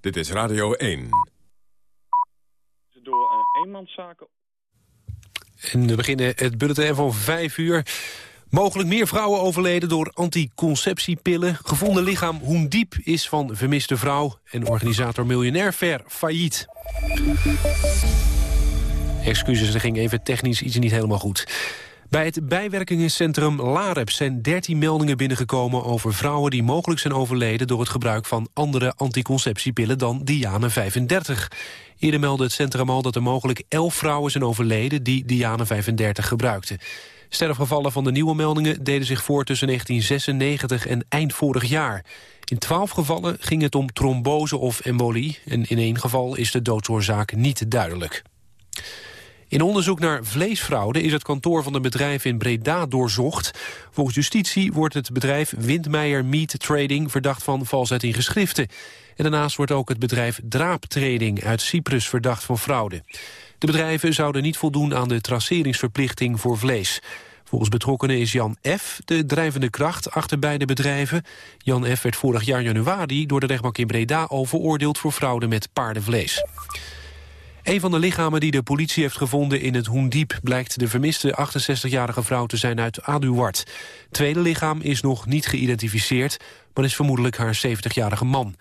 Dit is Radio 1. Door uh, eenmanszaken... En we beginnen het bulletin van 5 uur. Mogelijk meer vrouwen overleden door anticonceptiepillen. Gevonden lichaam Hoendiep is van vermiste vrouw. En organisator Miljonair Fair failliet. Excuses, er ging even technisch iets niet helemaal goed. Bij het bijwerkingencentrum LAREP zijn 13 meldingen binnengekomen over vrouwen die mogelijk zijn overleden door het gebruik van andere anticonceptiepillen dan Diane 35. Eerder meldde het centrum al dat er mogelijk 11 vrouwen zijn overleden die Diane 35 gebruikten. Sterfgevallen van de nieuwe meldingen deden zich voor tussen 1996 en eind vorig jaar. In 12 gevallen ging het om trombose of embolie en in één geval is de doodsoorzaak niet duidelijk. In onderzoek naar vleesfraude is het kantoor van een bedrijf in Breda doorzocht. Volgens justitie wordt het bedrijf Windmeijer Meat Trading verdacht van valsheid in geschriften. En daarnaast wordt ook het bedrijf Draap Trading uit Cyprus verdacht van fraude. De bedrijven zouden niet voldoen aan de traceringsverplichting voor vlees. Volgens betrokkenen is Jan F. de drijvende kracht achter beide bedrijven. Jan F. werd vorig jaar januari door de rechtbank in Breda al veroordeeld voor fraude met paardenvlees. Een van de lichamen die de politie heeft gevonden in het Hoendiep... blijkt de vermiste 68-jarige vrouw te zijn uit Aduard. tweede lichaam is nog niet geïdentificeerd... maar is vermoedelijk haar 70-jarige man.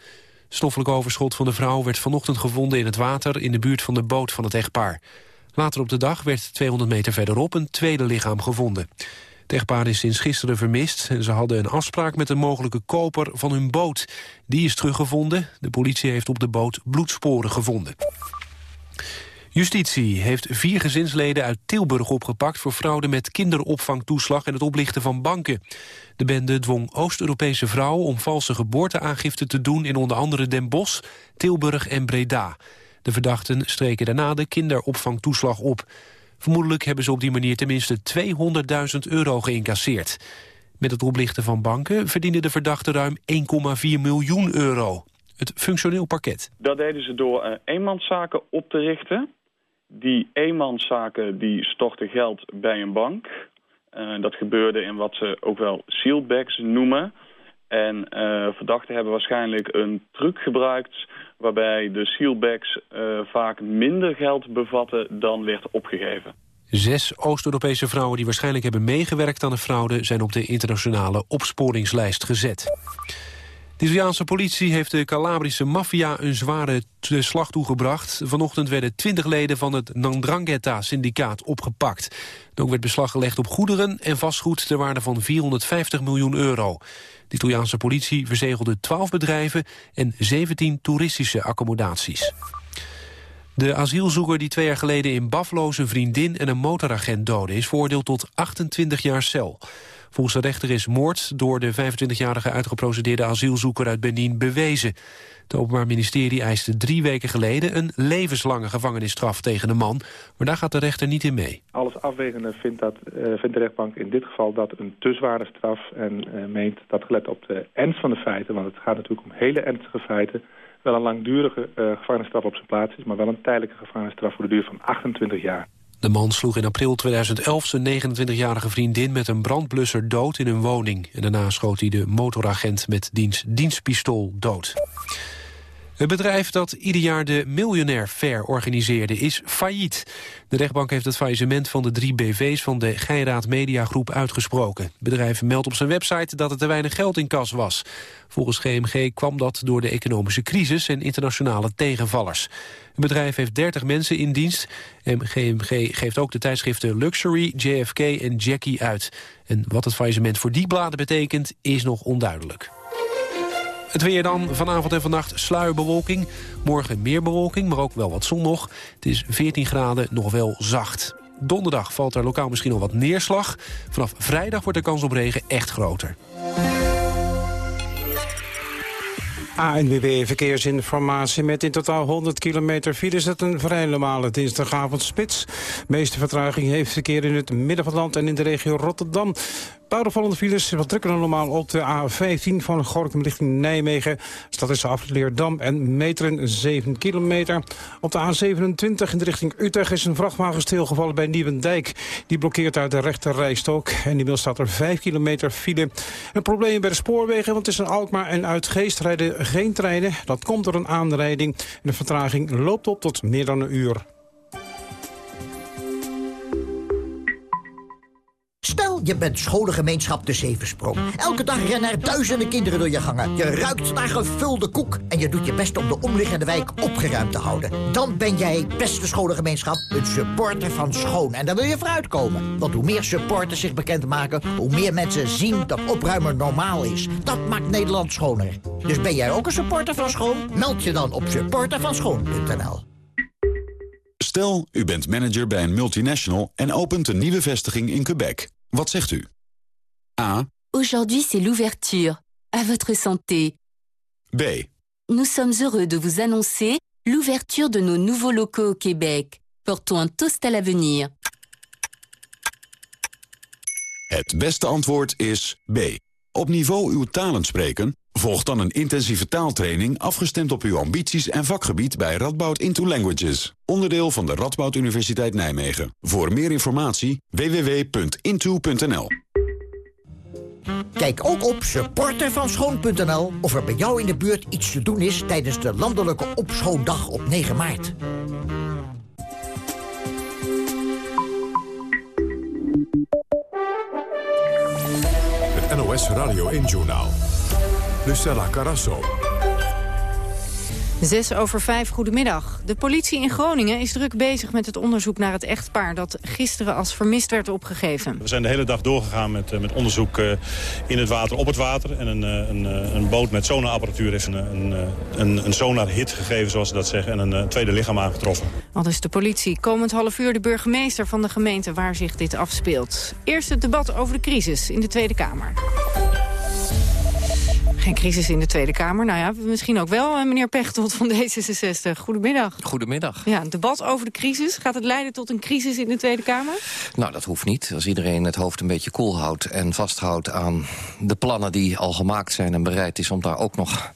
Stoffelijk overschot van de vrouw werd vanochtend gevonden in het water... in de buurt van de boot van het echtpaar. Later op de dag werd 200 meter verderop een tweede lichaam gevonden. Het echtpaar is sinds gisteren vermist en ze hadden een afspraak met een mogelijke koper van hun boot. Die is teruggevonden. De politie heeft op de boot bloedsporen gevonden. Justitie heeft vier gezinsleden uit Tilburg opgepakt... voor fraude met kinderopvangtoeslag en het oplichten van banken. De bende dwong Oost-Europese vrouwen om valse geboorteaangifte te doen... in onder andere Den Bosch, Tilburg en Breda. De verdachten streken daarna de kinderopvangtoeslag op. Vermoedelijk hebben ze op die manier tenminste 200.000 euro geïncasseerd. Met het oplichten van banken verdienen de verdachten ruim 1,4 miljoen euro. Het functioneel pakket. Dat deden ze door uh, eenmanszaken op te richten. Die eenmanszaken die stortten geld bij een bank. Uh, dat gebeurde in wat ze ook wel sealbacks noemen. En uh, verdachten hebben waarschijnlijk een truc gebruikt... waarbij de sealbacks uh, vaak minder geld bevatten dan werd opgegeven. Zes Oost-Europese vrouwen die waarschijnlijk hebben meegewerkt aan de fraude... zijn op de internationale opsporingslijst gezet. De Italiaanse politie heeft de Calabrische maffia een zware slag toegebracht. Vanochtend werden twintig leden van het Nandrangheta-syndicaat opgepakt. ook werd beslag gelegd op goederen en vastgoed ter waarde van 450 miljoen euro. De Italiaanse politie verzegelde 12 bedrijven en 17 toeristische accommodaties. De asielzoeker die twee jaar geleden in Buffalo zijn vriendin en een motoragent doodde... is veroordeeld tot 28 jaar cel. Volgens de rechter is moord door de 25-jarige uitgeprocedeerde asielzoeker uit Benin bewezen. Het Openbaar Ministerie eiste drie weken geleden een levenslange gevangenisstraf tegen de man. Maar daar gaat de rechter niet in mee. Alles afwegende vindt, dat, uh, vindt de rechtbank in dit geval dat een te zware straf... en uh, meent dat gelet op de ernst van de feiten, want het gaat natuurlijk om hele ernstige feiten... wel een langdurige uh, gevangenisstraf op zijn plaats is... maar wel een tijdelijke gevangenisstraf voor de duur van 28 jaar. De man sloeg in april 2011 zijn 29-jarige vriendin met een brandblusser dood in een woning. En daarna schoot hij de motoragent met diens dienstpistool dood. Het bedrijf dat ieder jaar de Miljonair Fair organiseerde is failliet. De rechtbank heeft het faillissement van de drie BV's van de Geiraat Mediagroep uitgesproken. Het bedrijf meldt op zijn website dat er te weinig geld in kas was. Volgens GMG kwam dat door de economische crisis en internationale tegenvallers. Het bedrijf heeft 30 mensen in dienst. En GMG geeft ook de tijdschriften Luxury, JFK en Jackie uit. En wat het faillissement voor die bladen betekent, is nog onduidelijk. Het weer dan, vanavond en vannacht sluierbewolking. Morgen meer bewolking, maar ook wel wat zon nog. Het is 14 graden, nog wel zacht. Donderdag valt er lokaal misschien al wat neerslag. Vanaf vrijdag wordt de kans op regen echt groter. ANWB Verkeersinformatie met in totaal 100 kilometer file is het een vrij normale dinsdagavondspits. De meeste vertraging heeft verkeer in het midden van het land en in de regio Rotterdam. Paar opvallende files, wat drukker dan normaal op de A15 van Gorkum richting Nijmegen. Staat tussen Afleerdam en Meteren 7 kilometer. Op de A27 in de richting Utrecht is een vrachtwagen stilgevallen bij Nieuwendijk. Die blokkeert uit de rechter rijstok. En inmiddels staat er 5 kilometer file. Een probleem bij de spoorwegen, want tussen Alkmaar en Uitgeest rijden geen treinen. Dat komt door een aanrijding. En de vertraging loopt op tot meer dan een uur. Stel, je bent scholengemeenschap de Zevensprong. Elke dag rennen er duizenden kinderen door je gangen. Je ruikt naar gevulde koek en je doet je best om de omliggende wijk opgeruimd te houden. Dan ben jij, beste scholengemeenschap, een supporter van Schoon. En dan wil je vooruitkomen. Want hoe meer supporters zich bekendmaken, hoe meer mensen zien dat opruimen normaal is. Dat maakt Nederland schoner. Dus ben jij ook een supporter van Schoon? Meld je dan op supportervanschoon.nl. Stel, u bent manager bij een multinational en opent een nieuwe vestiging in Quebec. Wat zegt u? A. Aujourd'hui, c'est l'ouverture. À votre santé. B. Nous sommes heureux de vous annoncer l'ouverture de nos nouveaux locaux au Québec. Portons un toast à l'avenir. Het beste antwoord is B. Op niveau uw talen spreken? Volg dan een intensieve taaltraining afgestemd op uw ambities en vakgebied bij Radboud Into Languages. Onderdeel van de Radboud Universiteit Nijmegen. Voor meer informatie www.into.nl Kijk ook op supportervanschoon.nl of er bij jou in de buurt iets te doen is tijdens de landelijke opschoondag op 9 maart. Het NOS Radio 1-journaal. Lucella Carasso. Zes over vijf, goedemiddag. De politie in Groningen is druk bezig met het onderzoek naar het echtpaar... dat gisteren als vermist werd opgegeven. We zijn de hele dag doorgegaan met, eh, met onderzoek eh, in het water, op het water. En een, eh, een, een boot met sonarapparatuur heeft een, een, een, een sonarhit gegeven, zoals ze dat zeggen... en een tweede lichaam aangetroffen. Al is de politie. Komend half uur de burgemeester van de gemeente waar zich dit afspeelt. Eerst het debat over de crisis in de Tweede Kamer. Geen crisis in de Tweede Kamer. Nou ja, misschien ook wel, eh, meneer Pechtold van D66. Goedemiddag. Goedemiddag. Ja, een debat over de crisis. Gaat het leiden tot een crisis in de Tweede Kamer? Nou, dat hoeft niet. Als iedereen het hoofd een beetje koel houdt... en vasthoudt aan de plannen die al gemaakt zijn... en bereid is om daar ook nog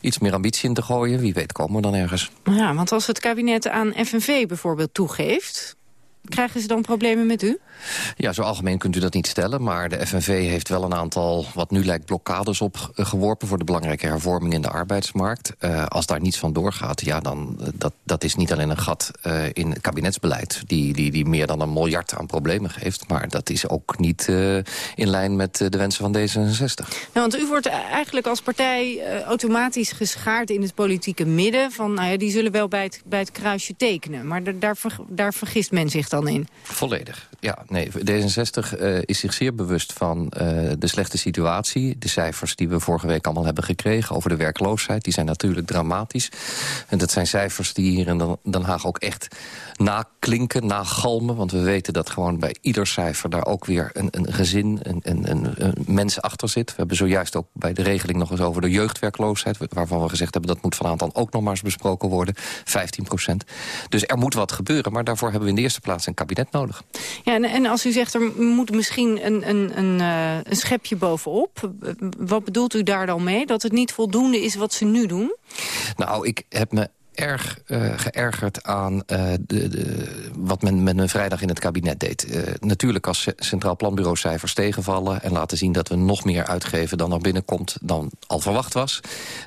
iets meer ambitie in te gooien... wie weet komen we dan ergens. Ja, want als het kabinet aan FNV bijvoorbeeld toegeeft... Krijgen ze dan problemen met u? Ja, zo algemeen kunt u dat niet stellen. Maar de FNV heeft wel een aantal, wat nu lijkt, blokkades opgeworpen... voor de belangrijke hervorming in de arbeidsmarkt. Uh, als daar niets van doorgaat, ja, dan uh, dat, dat is niet alleen een gat uh, in het kabinetsbeleid... Die, die, die meer dan een miljard aan problemen geeft. Maar dat is ook niet in lijn met de wensen van D66. Ja, want u wordt eigenlijk als partij automatisch geschaard in het politieke midden. Van, nou ja, die zullen wel bij het, bij het kruisje tekenen. Maar daar, daar vergist men zich dan in. Volledig, ja nee, D66 uh, is zich zeer bewust van uh, de slechte situatie. De cijfers die we vorige week allemaal hebben gekregen over de werkloosheid... die zijn natuurlijk dramatisch. En dat zijn cijfers die hier in Den Haag ook echt naklinken, nagalmen. Want we weten dat gewoon bij ieder cijfer daar ook weer een, een gezin, een, een, een, mens achter zit. We hebben zojuist ook bij de regeling nog eens over de jeugdwerkloosheid... waarvan we gezegd hebben dat moet vanavond dan ook nog maar eens besproken worden. 15 procent. Dus er moet wat gebeuren, maar daarvoor hebben we in de eerste plaats een kabinet nodig. Ja, en, en als u zegt er moet misschien een, een, een, uh, een schepje bovenop... wat bedoelt u daar dan mee? Dat het niet voldoende is wat ze nu doen? Nou, ik heb me erg uh, geërgerd aan uh, de, de, wat men met een vrijdag in het kabinet deed. Uh, natuurlijk als Centraal Planbureau cijfers tegenvallen... en laten zien dat we nog meer uitgeven dan er binnenkomt dan al verwacht was...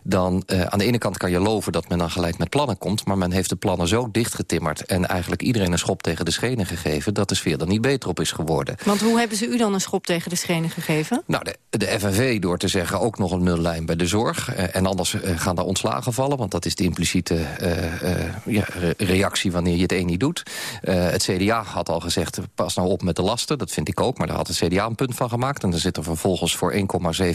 dan aan de ene kant kan je loven dat men dan gelijk met plannen komt... maar men heeft de plannen zo dichtgetimmerd... en eigenlijk iedereen een schop tegen de schenen gegeven... dat de sfeer er niet beter op is geworden. Want hoe hebben ze u dan een schop tegen de schenen gegeven? Nou, de, de FNV door te zeggen ook nog een nullijn bij de zorg... en anders gaan daar ontslagen vallen, want dat is de impliciete ja, reactie wanneer je het een niet doet. Uh, het CDA had al gezegd, pas nou op met de lasten. Dat vind ik ook, maar daar had het CDA een punt van gemaakt. En dan zit er vervolgens voor 1,7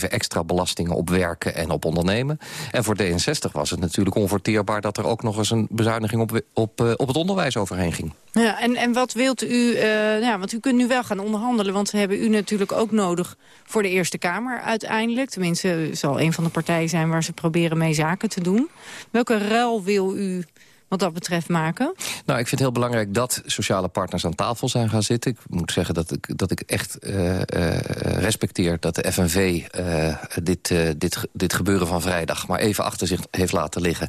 extra belastingen op werken en op ondernemen. En voor D66 was het natuurlijk onverteerbaar... dat er ook nog eens een bezuiniging op, op, op het onderwijs overheen ging. Ja, en, en wat wilt u, uh, ja, want u kunt nu wel gaan onderhandelen... want we hebben u natuurlijk ook nodig voor de Eerste Kamer uiteindelijk. Tenminste, zal een van de partijen zijn waar ze proberen mee zaken te doen. Welke ruil wil u wat dat betreft maken? Nou, ik vind het heel belangrijk dat sociale partners aan tafel zijn gaan zitten. Ik moet zeggen dat ik, dat ik echt uh, uh, respecteer dat de FNV uh, dit, dit, dit gebeuren van vrijdag... maar even achter zich heeft laten liggen.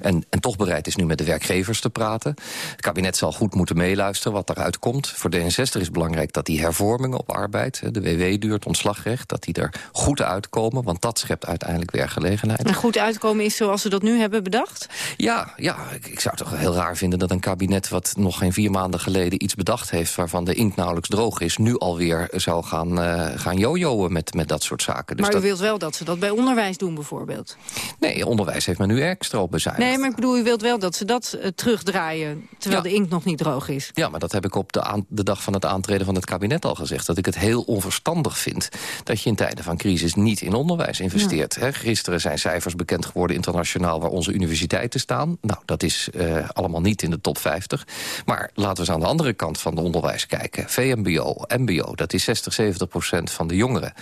En, en toch bereid is nu met de werkgevers te praten. Het kabinet zal goed moeten meeluisteren wat eruit komt. Voor D66 is het belangrijk dat die hervormingen op arbeid... de WW duurt, ontslagrecht, dat die er goed uitkomen. Want dat schept uiteindelijk werkgelegenheid. En goed uitkomen is zoals ze dat nu hebben bedacht? Ja, ja ik, ik zou het toch heel raar vinden dat een kabinet... wat nog geen vier maanden geleden iets bedacht heeft... waarvan de inkt nauwelijks droog is... nu alweer zou gaan, uh, gaan jojoen met, met dat soort zaken. Dus maar u dat... wilt wel dat ze dat bij onderwijs doen bijvoorbeeld? Nee, onderwijs heeft men nu extra op bezuinigd. Nee, maar ik bedoel, u wilt wel dat ze dat uh, terugdraaien... terwijl ja. de inkt nog niet droog is. Ja, maar dat heb ik op de, de dag van het aantreden van het kabinet al gezegd. Dat ik het heel onverstandig vind dat je in tijden van crisis... niet in onderwijs investeert. Ja. gisteren zijn cijfers bekend geworden internationaal... waar onze universiteiten staan. Nou, dat is uh, allemaal niet in de top 50. Maar laten we eens aan de andere kant van het onderwijs kijken. VMBO, MBO, dat is 60, 70 procent van de jongeren.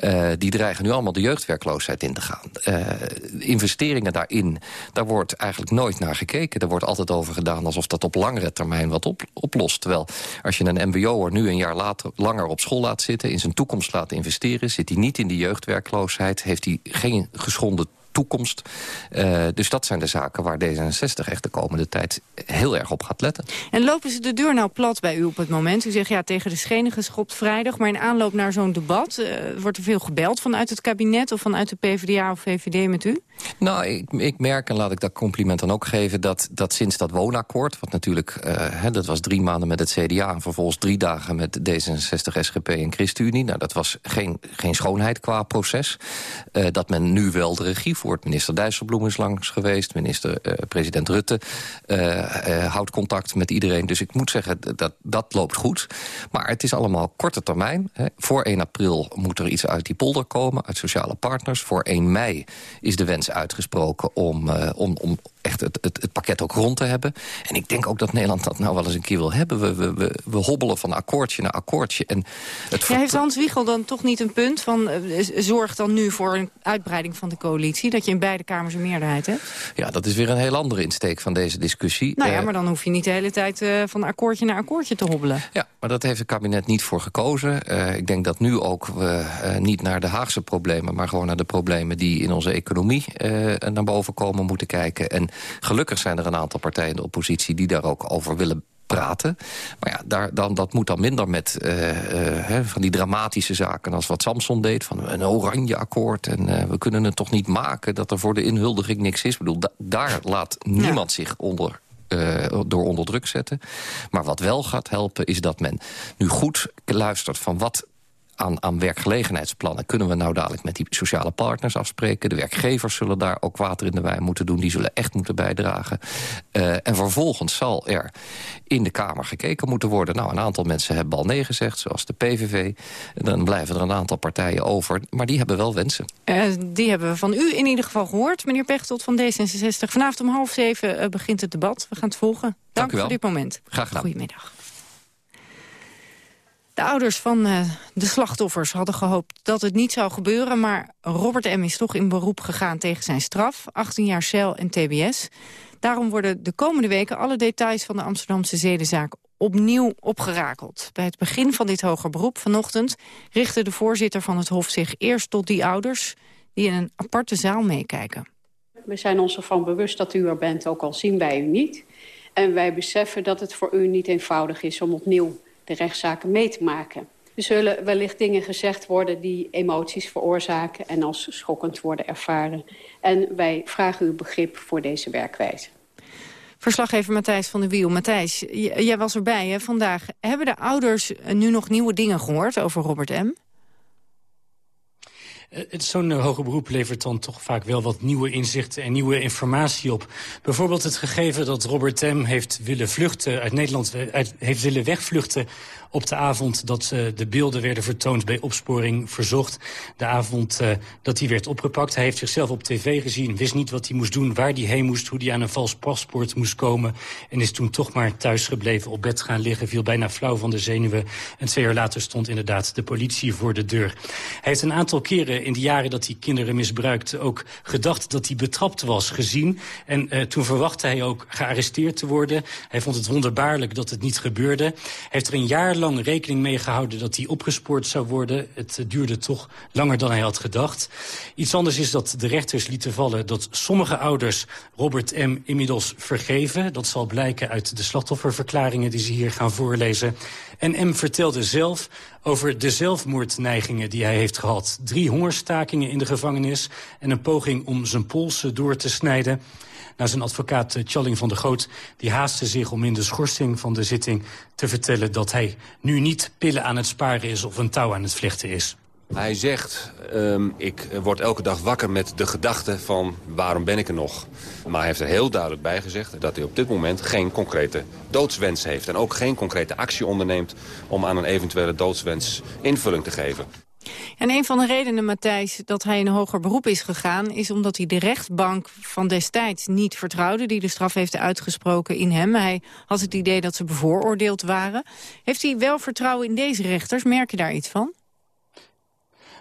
Uh, die dreigen nu allemaal de jeugdwerkloosheid in te gaan. Uh, investeringen daarin, daar wordt eigenlijk nooit naar gekeken. Er wordt altijd over gedaan alsof dat op langere termijn wat op, oplost. Terwijl als je een mbo'er nu een jaar later, langer op school laat zitten... in zijn toekomst laat investeren, zit hij niet in die jeugdwerkloosheid... heeft hij geen geschonden toekomst. Uh, dus dat zijn de zaken waar D66 echt de komende tijd heel erg op gaat letten. En lopen ze de deur nou plat bij u op het moment? U zegt ja, tegen de schenen geschopt vrijdag. Maar in aanloop naar zo'n debat uh, wordt er veel gebeld vanuit het kabinet... of vanuit de PvdA of VVD met u? Nou, ik, merk, en laat ik dat compliment dan ook geven... dat, dat sinds dat woonakkoord, wat natuurlijk... Hè, dat was drie maanden met het CDA... en vervolgens drie dagen met D66, SGP en ChristenUnie... nou, dat was geen, geen schoonheid qua proces. Uh, dat men nu wel de regie voert. Minister Dijsselbloem is langs geweest. Minister-president uh, Rutte houdt contact met iedereen. Dus ik moet zeggen, dat, dat loopt goed. Maar het is allemaal korte termijn. Voor 1 april moet er iets uit die polder komen... uit sociale partners. Voor 1 mei is de wens uitgesproken om, uh, om, om echt het, het, het, pakket ook rond te hebben. En ik denk ook dat Nederland dat nou wel eens een keer wil hebben. We, we, we, we hobbelen van akkoordje naar akkoordje. En het ja, heeft Hans Wiegel dan toch niet een punt van... Uh, zorg dan nu voor een uitbreiding van de coalitie... dat je in beide kamers een meerderheid hebt? Ja, dat is weer een heel andere insteek van deze discussie. Nou ja, uh, maar dan hoef je niet de hele tijd uh, van akkoordje naar akkoordje te hobbelen. Ja, maar dat heeft het kabinet niet voor gekozen. ik denk dat nu ook we niet naar de Haagse problemen... maar gewoon naar de problemen die in onze economie naar boven komen moeten kijken. En gelukkig zijn er een aantal partijen in de oppositie... die daar ook over willen praten. Maar ja, daar, dan, dat moet dan minder met uh, uh, hè, van die dramatische zaken... als wat Samson deed, van een oranje akkoord... en uh, we kunnen het toch niet maken dat er voor de inhuldiging niks is. Ik bedoel, da daar laat niemand ja. zich onder door onder druk zetten. Maar wat wel gaat helpen is dat men nu goed luistert van wat aan, aan werkgelegenheidsplannen kunnen we nou dadelijk met die sociale partners afspreken. De werkgevers zullen daar ook water in de wijn moeten doen. Die zullen echt moeten bijdragen. Uh, en vervolgens zal er in de Kamer gekeken moeten worden. Nou, een aantal mensen hebben al nee gezegd, zoals de PVV. Dan blijven er een aantal partijen over. Maar die hebben wel wensen. Uh, die hebben we van u in ieder geval gehoord, meneer Pechtold van D66. Vanavond om half zeven uh, begint het debat. We gaan het volgen. Dank, Dank voor dit moment. Graag gedaan. Goedemiddag. De ouders van uh, de slachtoffers hadden gehoopt dat het niet zou gebeuren... maar Robert M. is toch in beroep gegaan tegen zijn straf. 18 jaar cel en tbs. Daarom worden de komende weken alle details van de Amsterdamse zedenzaak opnieuw opgerakeld. Bij het begin van dit hoger beroep vanochtend richtte de voorzitter van het Hof zich eerst tot die ouders die in een aparte zaal meekijken. We zijn ons ervan bewust dat u er bent, ook al zien wij u niet. En wij beseffen dat het voor u niet eenvoudig is om opnieuw de rechtszaken mee te maken. Er zullen wellicht dingen gezegd worden die emoties veroorzaken... en als schokkend worden ervaren. En wij vragen uw begrip voor deze werkwijze. Verslaggever Matthijs van der Wiel. Matthijs, jij was erbij hè, vandaag. Hebben de ouders nu nog nieuwe dingen gehoord over Robert M.? Zo'n uh, hoger beroep levert dan toch vaak wel wat nieuwe inzichten en nieuwe informatie op. Bijvoorbeeld het gegeven dat Robert M. heeft willen vluchten uit Nederland, uit, heeft willen wegvluchten op de avond dat uh, de beelden werden vertoond bij opsporing verzocht. De avond uh, dat hij werd opgepakt. Hij heeft zichzelf op tv gezien, wist niet wat hij moest doen, waar hij heen moest, hoe hij aan een vals paspoort moest komen. En is toen toch maar thuis gebleven, op bed gaan liggen, viel bijna flauw van de zenuwen. En twee jaar later stond inderdaad de politie voor de deur. Hij heeft een aantal keren in de jaren dat hij kinderen misbruikte... ook gedacht dat hij betrapt was, gezien. En uh, toen verwachtte hij ook gearresteerd te worden. Hij vond het wonderbaarlijk dat het niet gebeurde. Hij heeft er een jaar lang rekening mee gehouden dat hij opgespoord zou worden. Het uh, duurde toch langer dan hij had gedacht. Iets anders is dat de rechters lieten vallen dat sommige ouders Robert M. inmiddels vergeven. Dat zal blijken uit de slachtofferverklaringen die ze hier gaan voorlezen. En M. vertelde zelf over de zelfmoordneigingen die hij heeft gehad. Drie hongerstakingen in de gevangenis en een poging om zijn polsen door te snijden. Nou, zijn advocaat Challing van der Goot die haastte zich om in de schorsing van de zitting te vertellen dat hij nu niet pillen aan het sparen is of een touw aan het vlechten is. Hij zegt, um, ik word elke dag wakker met de gedachte van waarom ben ik er nog. Maar hij heeft er heel duidelijk bij gezegd dat hij op dit moment geen concrete doodswens heeft. En ook geen concrete actie onderneemt om aan een eventuele doodswens invulling te geven. En een van de redenen, Matthijs, dat hij in een hoger beroep is gegaan... is omdat hij de rechtbank van destijds niet vertrouwde... die de straf heeft uitgesproken in hem. Hij had het idee dat ze bevooroordeeld waren. Heeft hij wel vertrouwen in deze rechters? Merk je daar iets van?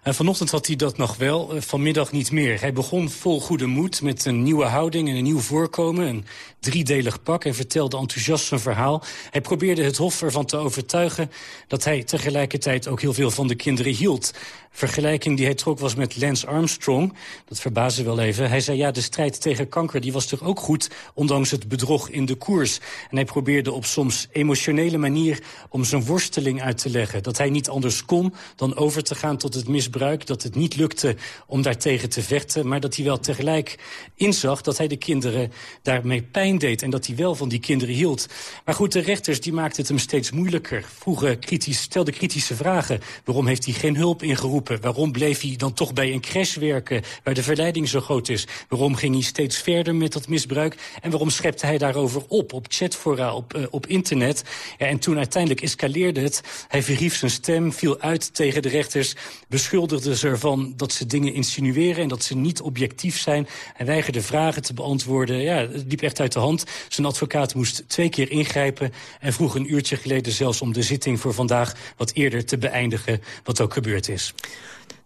En vanochtend had hij dat nog wel, vanmiddag niet meer. Hij begon vol goede moed met een nieuwe houding en een nieuw voorkomen. Een driedelig pak en vertelde enthousiast zijn verhaal. Hij probeerde het hof ervan te overtuigen dat hij tegelijkertijd ook heel veel van de kinderen hield. Vergelijking die hij trok was met Lance Armstrong. Dat verbaasde wel even. Hij zei, ja, de strijd tegen kanker die was toch ook goed... ondanks het bedrog in de koers. En hij probeerde op soms emotionele manier om zijn worsteling uit te leggen. Dat hij niet anders kon dan over te gaan tot het misbruik. Dat het niet lukte om daartegen te vechten. Maar dat hij wel tegelijk inzag dat hij de kinderen daarmee pijn deed. En dat hij wel van die kinderen hield. Maar goed, de rechters die maakten het hem steeds moeilijker. Vroegen kritisch, stelden kritische vragen. Waarom heeft hij geen hulp ingeroepen? Waarom bleef hij dan toch bij een crash werken waar de verleiding zo groot is? Waarom ging hij steeds verder met dat misbruik? En waarom schepte hij daarover op, op chatfora, op, uh, op internet? En toen uiteindelijk escaleerde het. Hij verhief zijn stem, viel uit tegen de rechters... beschuldigde ze ervan dat ze dingen insinueren... en dat ze niet objectief zijn. Hij weigerde vragen te beantwoorden. Ja, het liep echt uit de hand. Zijn advocaat moest twee keer ingrijpen... en vroeg een uurtje geleden zelfs om de zitting voor vandaag... wat eerder te beëindigen, wat ook gebeurd is.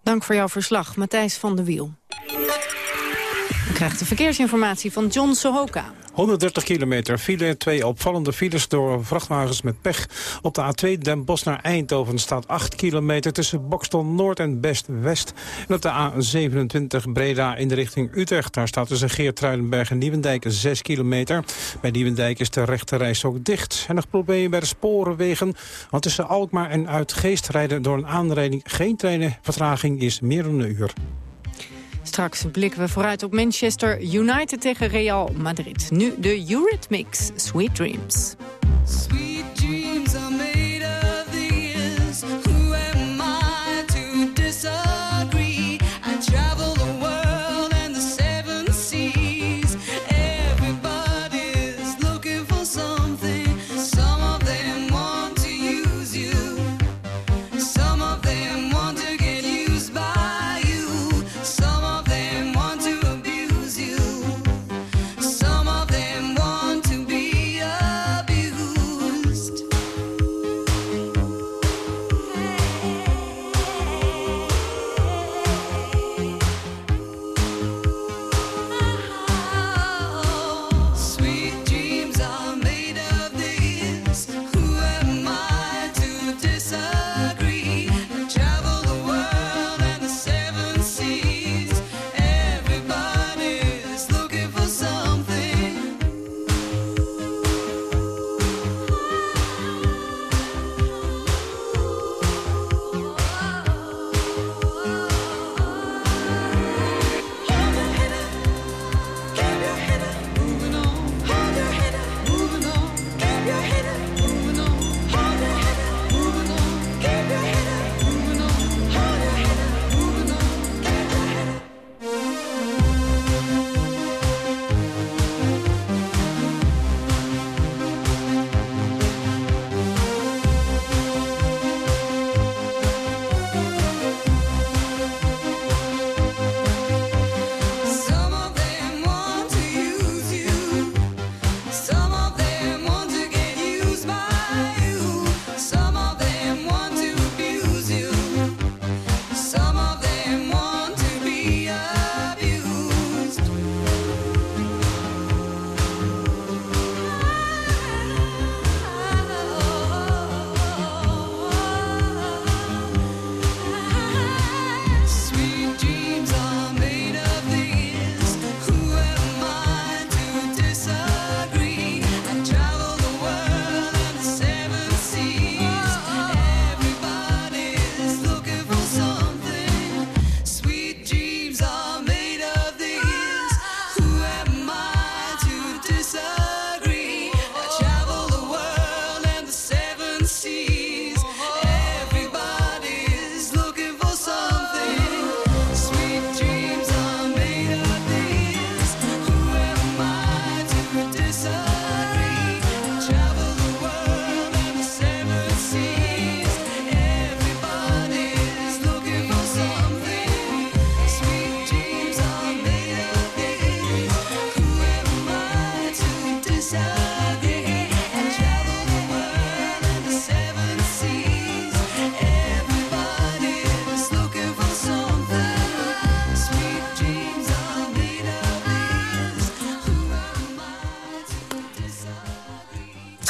Dank voor jouw verslag, Matthijs van der Wiel. Krijgt de verkeersinformatie van John Sohoka. 130 kilometer file, twee opvallende files door vrachtwagens met pech. Op de A2 Den Bosch naar Eindhoven staat 8 kilometer tussen Bokstel Noord en Best West. En op de A27 Breda in de richting Utrecht. Daar staat tussen Geertruidenberg en Nieuwendijk 6 kilometer. Bij Nieuwendijk is de rechte reis ook dicht. En nog problemen bij de sporenwegen. Want tussen Alkmaar en Uitgeest rijden door een aanrijding geen treinen. Vertraging is meer dan een uur. Straks blikken we vooruit op Manchester United tegen Real Madrid. Nu de Eurythmics, Sweet Dreams. Sweet dreams are made of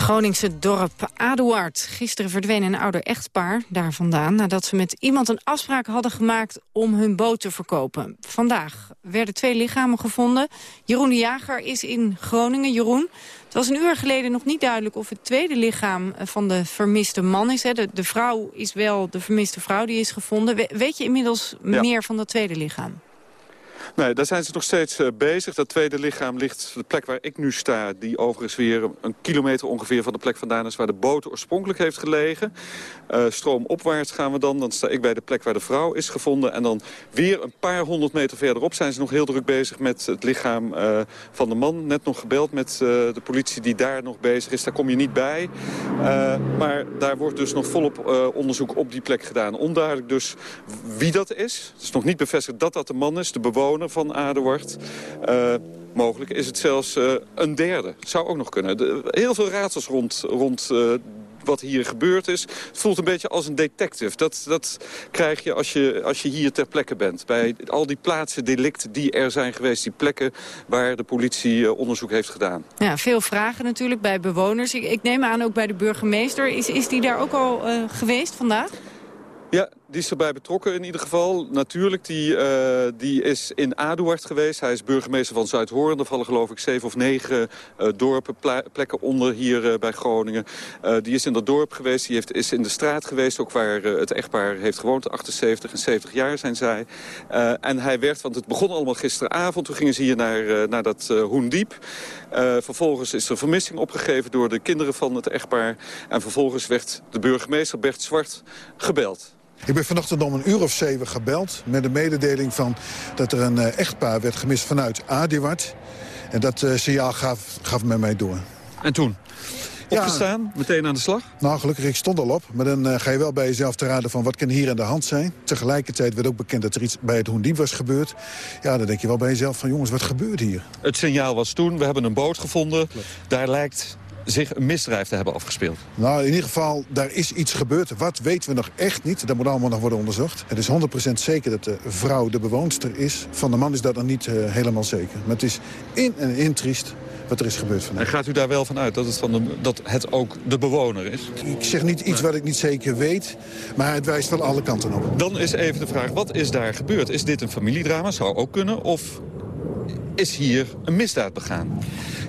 Groningse dorp Aduard. Gisteren verdween een ouder echtpaar daar vandaan... nadat ze met iemand een afspraak hadden gemaakt om hun boot te verkopen. Vandaag werden twee lichamen gevonden. Jeroen de Jager is in Groningen. Jeroen, het was een uur geleden nog niet duidelijk... of het tweede lichaam van de vermiste man is. Hè. De, de vrouw is wel de vermiste vrouw die is gevonden. weet je inmiddels meer van dat tweede lichaam? Nee, daar zijn ze nog steeds uh, bezig. Dat tweede lichaam ligt de plek waar ik nu sta... die overigens weer een kilometer ongeveer van de plek vandaan is... waar de boot oorspronkelijk heeft gelegen. Uh, stroomopwaarts gaan we dan. Dan sta ik bij de plek waar de vrouw is gevonden. En dan weer een paar honderd meter verderop zijn ze nog heel druk bezig... met het lichaam uh, van de man. Net nog gebeld met de politie die daar nog bezig is. Daar kom je niet bij. maar daar wordt dus nog volop onderzoek op die plek gedaan. Onduidelijk dus wie dat is. Het is nog niet bevestigd dat dat de man is, de bewoner van Aduard. Uh, mogelijk is het zelfs uh, een derde. Zou ook nog kunnen. De, heel veel raadsels rond, rond uh, wat hier gebeurd is. Het voelt een beetje als een detective. Dat, dat krijg je als, je als je hier ter plekke bent. Bij al die plaatsen delicten die er zijn geweest. Die plekken waar de politie onderzoek heeft gedaan. Ja, veel vragen natuurlijk bij bewoners. Ik, ik neem aan ook bij de burgemeester. Is, is die daar ook al uh, geweest vandaag? Ja, die is erbij betrokken in ieder geval. Natuurlijk, die, uh, die is in Aduard geweest. Hij is burgemeester van Zuidhoorn. Er vallen geloof ik zeven of negen uh, dorpen, plekken onder hier uh, bij Groningen. die is in dat dorp geweest. Die heeft, is in de straat geweest, ook waar het echtpaar heeft gewoond. 78 en 70 jaar zijn zij. en hij werd, want het begon allemaal gisteravond. Toen gingen ze hier naar, naar dat Hoendiep. vervolgens is er vermissing opgegeven door de kinderen van het echtpaar. En vervolgens werd de burgemeester Bert Zwart gebeld. Ik ben vanochtend om een uur of zeven gebeld met de mededeling van dat er een uh, echtpaar werd gemist vanuit Adiwart. En dat uh, signaal gaf, gaf met mij door. En toen? Opgestaan, ja, meteen aan de slag? Nou, gelukkig, ik stond al op. Maar dan uh, ga je wel bij jezelf te raden van wat kan hier aan de hand zijn. Tegelijkertijd werd ook bekend dat er iets bij het Hoendiep was gebeurd. Ja, dan denk je wel bij jezelf van jongens, wat gebeurt hier? Het signaal was toen, we hebben een boot gevonden. Klopt. Daar lijkt zich een misdrijf te hebben afgespeeld? Nou, in ieder geval, daar is iets gebeurd. Wat weten we nog echt niet. Dat moet allemaal nog worden onderzocht. Het is 100% zeker dat de vrouw de bewoonster is. Van de man is dat nog niet uh, helemaal zeker. Maar het is in en in triest wat er is gebeurd vandaag. En gaat u daar wel van uit dat het, van de, dat het ook de bewoner is? Ik zeg niet iets wat ik niet zeker weet, maar het wijst wel alle kanten op. Dan is even de vraag, wat is daar gebeurd? Is dit een familiedrama? Zou ook kunnen. Of is hier een misdaad begaan?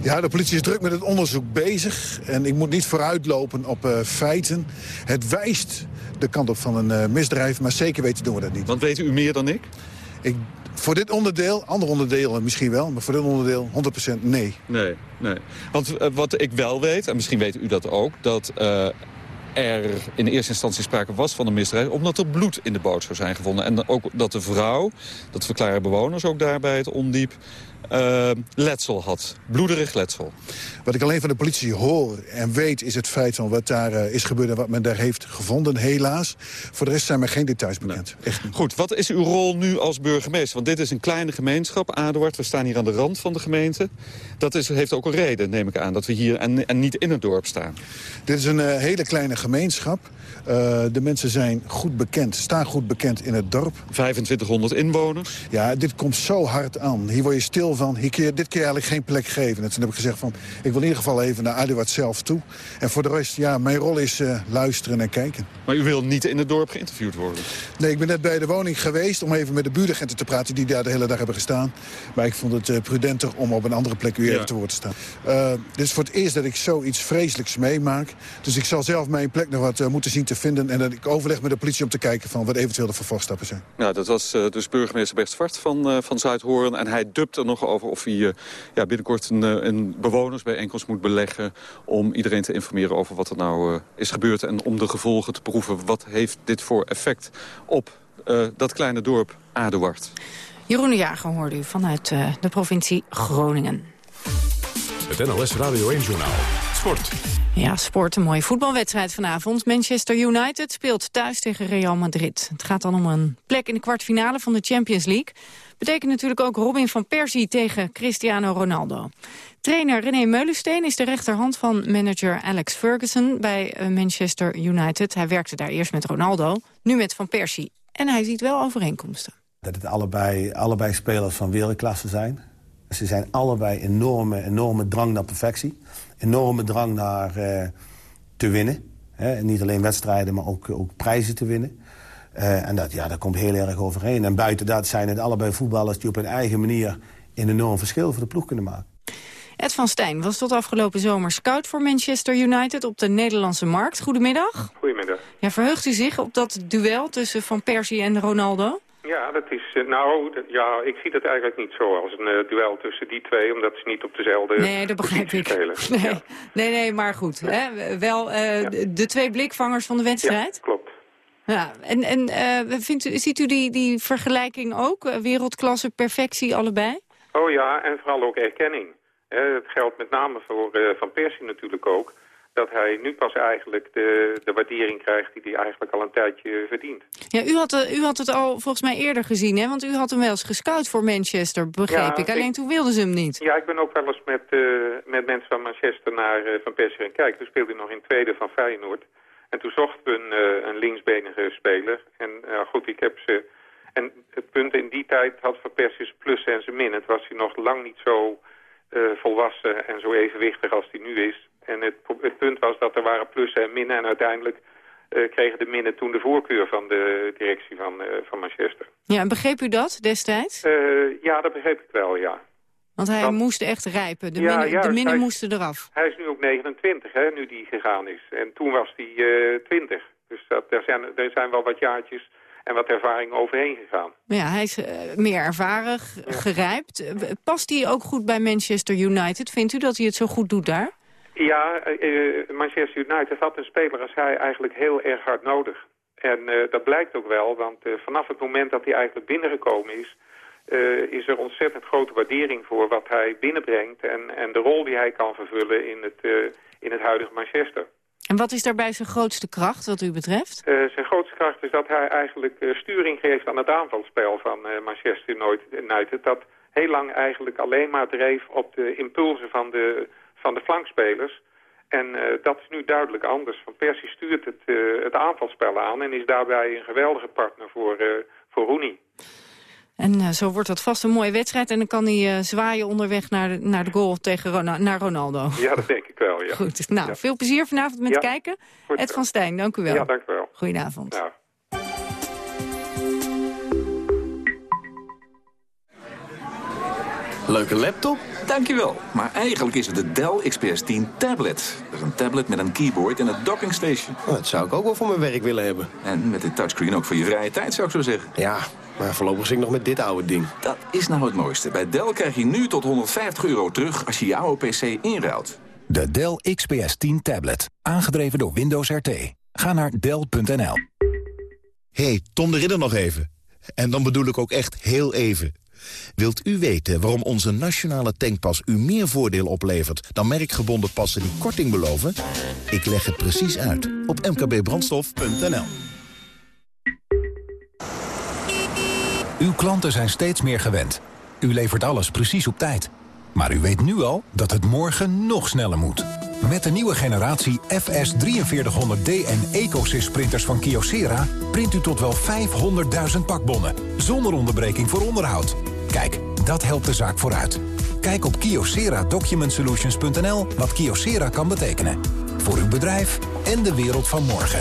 Ja, de politie is druk met het onderzoek bezig. En ik moet niet vooruitlopen op uh, feiten. Het wijst de kant op van een uh, misdrijf, maar zeker weten doen we dat niet. Want weet u meer dan ik? ik voor dit onderdeel, andere onderdelen misschien wel, maar voor dit onderdeel 100% nee. Nee, nee. Want uh, wat ik wel weet, en misschien weet u dat ook, dat er in eerste instantie sprake was van een misdrijf... omdat er bloed in de boot zou zijn gevonden. En ook dat de vrouw, dat verklaren bewoners ook daar bij het ondiep uh, letsel had. Bloederig letsel. Wat ik alleen van de politie hoor en weet is het feit van wat daar uh, is gebeurd... en wat men daar heeft gevonden, helaas. Voor de rest zijn mij geen details bekend. Nee. Echt niet. Goed, wat is uw rol nu als burgemeester? Want dit is een kleine gemeenschap, Aduard. We staan hier aan de rand van de gemeente. Dat is, heeft ook een reden, neem ik aan, dat we hier en, en niet in het dorp staan. Dit is een uh, hele kleine gemeenschap. De mensen zijn goed bekend, staan goed bekend in het dorp. 2500 inwoners? Ja, dit komt zo hard aan. Hier word je stil van, hier keer, dit keer eigenlijk geen plek geven. En toen heb ik gezegd van, ik wil in ieder geval even naar Aduard zelf toe. En voor de rest, ja, mijn rol is uh, luisteren en kijken. Maar u wil niet in het dorp geïnterviewd worden? Nee, ik ben net bij de woning geweest om even met de buurtagenten te praten... die daar de hele dag hebben gestaan. Maar ik vond het uh, prudenter om op een andere plek u ja. even te woord te staan. Uh, dit is voor het eerst dat ik zoiets vreselijks meemaak. Dus ik zal zelf mijn plek nog wat moeten zien te vinden. En dat ik overleg met de politie om te kijken van wat eventueel de vervolgstappen zijn. Nou, dat was dus burgemeester Bert Zwart van, van Zuidhoorn. En hij dubt er nog over of hij uh, ja, binnenkort een, een bewonersbijeenkomst moet beleggen... om iedereen te informeren over wat er nou uh, is gebeurd... en om de gevolgen te proeven. Wat heeft dit voor effect op uh, dat kleine dorp Aduard? Jeroen de Jager hoorde u vanuit de provincie Groningen. Het NLS Radio 1 Journaal. Sport. Ja, sport. Een mooie voetbalwedstrijd vanavond. Manchester United speelt thuis tegen Real Madrid. Het gaat dan om een plek in de kwartfinale van de Champions League. Betekent natuurlijk ook Robin van Persie tegen Cristiano Ronaldo. Trainer René Meulensteen is de rechterhand van manager Alex Ferguson bij eh, Manchester United. Hij werkte daar eerst met Ronaldo, nu met Van Persie. En hij ziet wel overeenkomsten. Dat het allebei, allebei spelers van wereldklasse zijn. Ze zijn allebei enorme, enorme drang naar perfectie. Enorme drang naar uh, te winnen. Hè? Niet alleen wedstrijden, maar ook, ook prijzen te winnen. Uh, en dat, ja, dat komt heel erg overeen. En buiten dat zijn het allebei voetballers die op hun eigen manier... een enorm verschil voor de ploeg kunnen maken. Ed van Stijn was tot afgelopen zomer scout voor Manchester United op de Nederlandse markt. Goedemiddag. Goedemiddag. Ja, verheugt u zich op dat duel tussen Van Persie en Ronaldo? Ja, dat is, nou, ja, ik zie dat eigenlijk niet zo als een uh, duel tussen die twee, omdat ze niet op dezelfde Nee, dat begrijp ik. Spelen. Nee, ja. nee, nee, maar goed. Hè? Wel uh, ja. de twee blikvangers van de wedstrijd? Ja, klopt. Ja, en, en vindt u, ziet u die, die vergelijking ook? wereldklasse, perfectie, allebei? Oh ja, en vooral ook erkenning. Het geldt met name voor Van Persie natuurlijk ook dat hij nu pas eigenlijk de, de waardering krijgt die hij eigenlijk al een tijdje verdient. Ja, u had, u had het al volgens mij eerder gezien, hè? Want u had hem wel eens gescout voor Manchester, begreep ja, ik. Alleen ik, toen wilden ze hem niet. Ja, ik ben ook wel eens met, uh, met mensen van Manchester naar uh, Van Persie gaan kijken. Toen speelde hij nog in tweede van Feyenoord. En toen zochten we een, uh, een linksbenige speler. En goed, ik heb ze... En het punt in die tijd had Van Persie plus en zijn min. Het was hij nog lang niet zo volwassen en zo evenwichtig als hij nu is. En het, het, punt was dat er waren plussen en minnen. En uiteindelijk uh, kregen de minnen toen de voorkeur van de directie van, uh, van Manchester. Ja, en begreep u dat destijds? Uh, ja, dat begreep ik wel, ja. Want hij dat... moest echt rijpen. De ja, minnen, ja, de minnen hij, moesten eraf. Hij is nu ook 29, hè, nu die gegaan is. En toen was hij 20. Dus dat, er, zijn, er zijn wel wat jaartjes en wat ervaring overheen gegaan. Ja, hij is meer ervaren, ja. gerijpt. Past hij ook goed bij Manchester United? Vindt u dat hij het zo goed doet daar? Ja, uh, Manchester United had een speler als hij eigenlijk heel erg hard nodig. En uh, dat blijkt ook wel, want uh, vanaf het moment dat hij eigenlijk binnengekomen is... is er ontzettend grote waardering voor wat hij binnenbrengt... en, en de rol die hij kan vervullen in het, in het huidige Manchester. En wat is daarbij zijn grootste kracht, wat u betreft? zijn grootste kracht is dat hij eigenlijk sturing geeft aan het aanvalspel van Manchester United... dat heel lang eigenlijk alleen maar dreef op de impulsen van de van de flankspelers. En uh, dat is nu duidelijk anders. Van Persie stuurt het, uh, het aanvalspel aan en is daarbij een geweldige partner voor, uh, voor Rooney. En zo wordt dat vast een mooie wedstrijd. En dan kan hij zwaaien onderweg naar de, naar de goal tegen Ron naar Ronaldo. Ja, dat denk ik wel, ja. Goed, nou, ja. veel plezier vanavond met ja. kijken. Goed, Ed van Stijn, dank u wel. Ja, dank u wel. Goedenavond. Ja. Leuke laptop? Dankjewel. Maar eigenlijk is het de Dell XPS 10 tablet. Dat is een tablet met een keyboard en een docking station. Oh, dat zou ik ook wel voor mijn werk willen hebben. En met dit touchscreen ook voor je vrije tijd, zou ik zo zeggen. Ja, maar voorlopig zit ik nog met dit oude ding. Dat is nou het mooiste. Bij Dell krijg je nu tot 150 euro terug als je je oude PC inruilt. De Dell XPS 10 tablet. Aangedreven door Windows RT. Ga naar Dell.nl. Hey, Tom de Ridder nog even. En dan bedoel ik ook echt heel even. Wilt u weten waarom onze nationale tankpas u meer voordeel oplevert... dan merkgebonden passen die korting beloven? Ik leg het precies uit op mkbbrandstof.nl. Uw klanten zijn steeds meer gewend. U levert alles precies op tijd. Maar u weet nu al dat het morgen nog sneller moet. Met de nieuwe generatie FS4300D en EcoSys printers van Kyocera... print u tot wel 500.000 pakbonnen, zonder onderbreking voor onderhoud. Kijk, dat helpt de zaak vooruit. Kijk op kyocera-documentsolutions.nl wat Kyocera kan betekenen. Voor uw bedrijf en de wereld van morgen.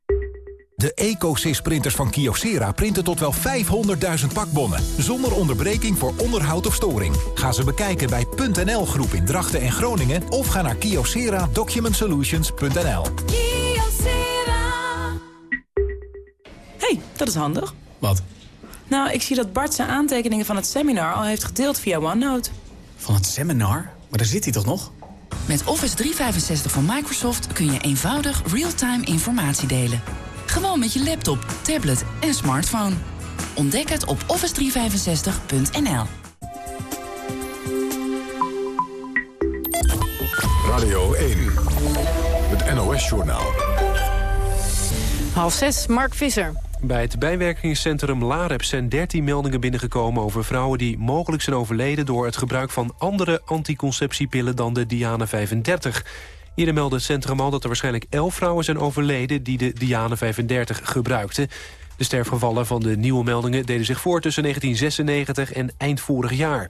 De EcoSys printers van Kyocera printen tot wel 500.000 pakbonnen. Zonder onderbreking voor onderhoud of storing. Ga ze bekijken bij .nl Groep in Drachten en Groningen... of ga naar kyocera-documentsolutions.nl. hey, dat is handig. Wat? Nou, ik zie dat Bart zijn aantekeningen van het seminar al heeft gedeeld via OneNote. Van het seminar? Maar daar zit hij toch nog? Met Office 365 van Microsoft kun je eenvoudig real-time informatie delen. Gewoon met je laptop, tablet en smartphone. Ontdek het op office365.nl. Radio 1, het NOS-journaal. Half zes, Mark Visser. Bij het bijwerkingscentrum LAREP zijn 13 meldingen binnengekomen over vrouwen die mogelijk zijn overleden door het gebruik van andere anticonceptiepillen dan de Diane 35. Eerder meldde het centrum al dat er waarschijnlijk 11 vrouwen zijn overleden die de Diana 35 gebruikten. De sterfgevallen van de nieuwe meldingen deden zich voor tussen 1996 en eind vorig jaar.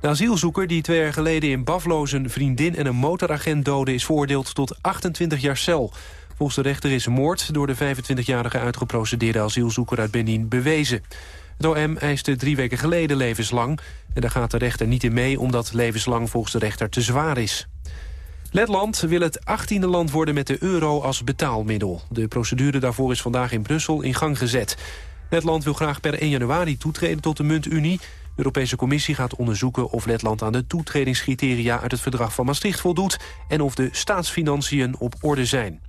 De asielzoeker die twee jaar geleden in Baflo zijn vriendin en een motoragent doodde... is veroordeeld tot 28 jaar cel. Volgens de rechter is moord door de 25-jarige uitgeprocedeerde asielzoeker uit Benin bewezen. Het OM eiste drie weken geleden levenslang. En daar gaat de rechter niet in mee omdat levenslang volgens de rechter te zwaar is. Letland wil het 18e land worden met de euro als betaalmiddel. De procedure daarvoor is vandaag in Brussel in gang gezet. Letland wil graag per 1 januari toetreden tot de muntunie. De Europese Commissie gaat onderzoeken of Letland aan de toetredingscriteria uit het verdrag van Maastricht voldoet... en of de staatsfinanciën op orde zijn.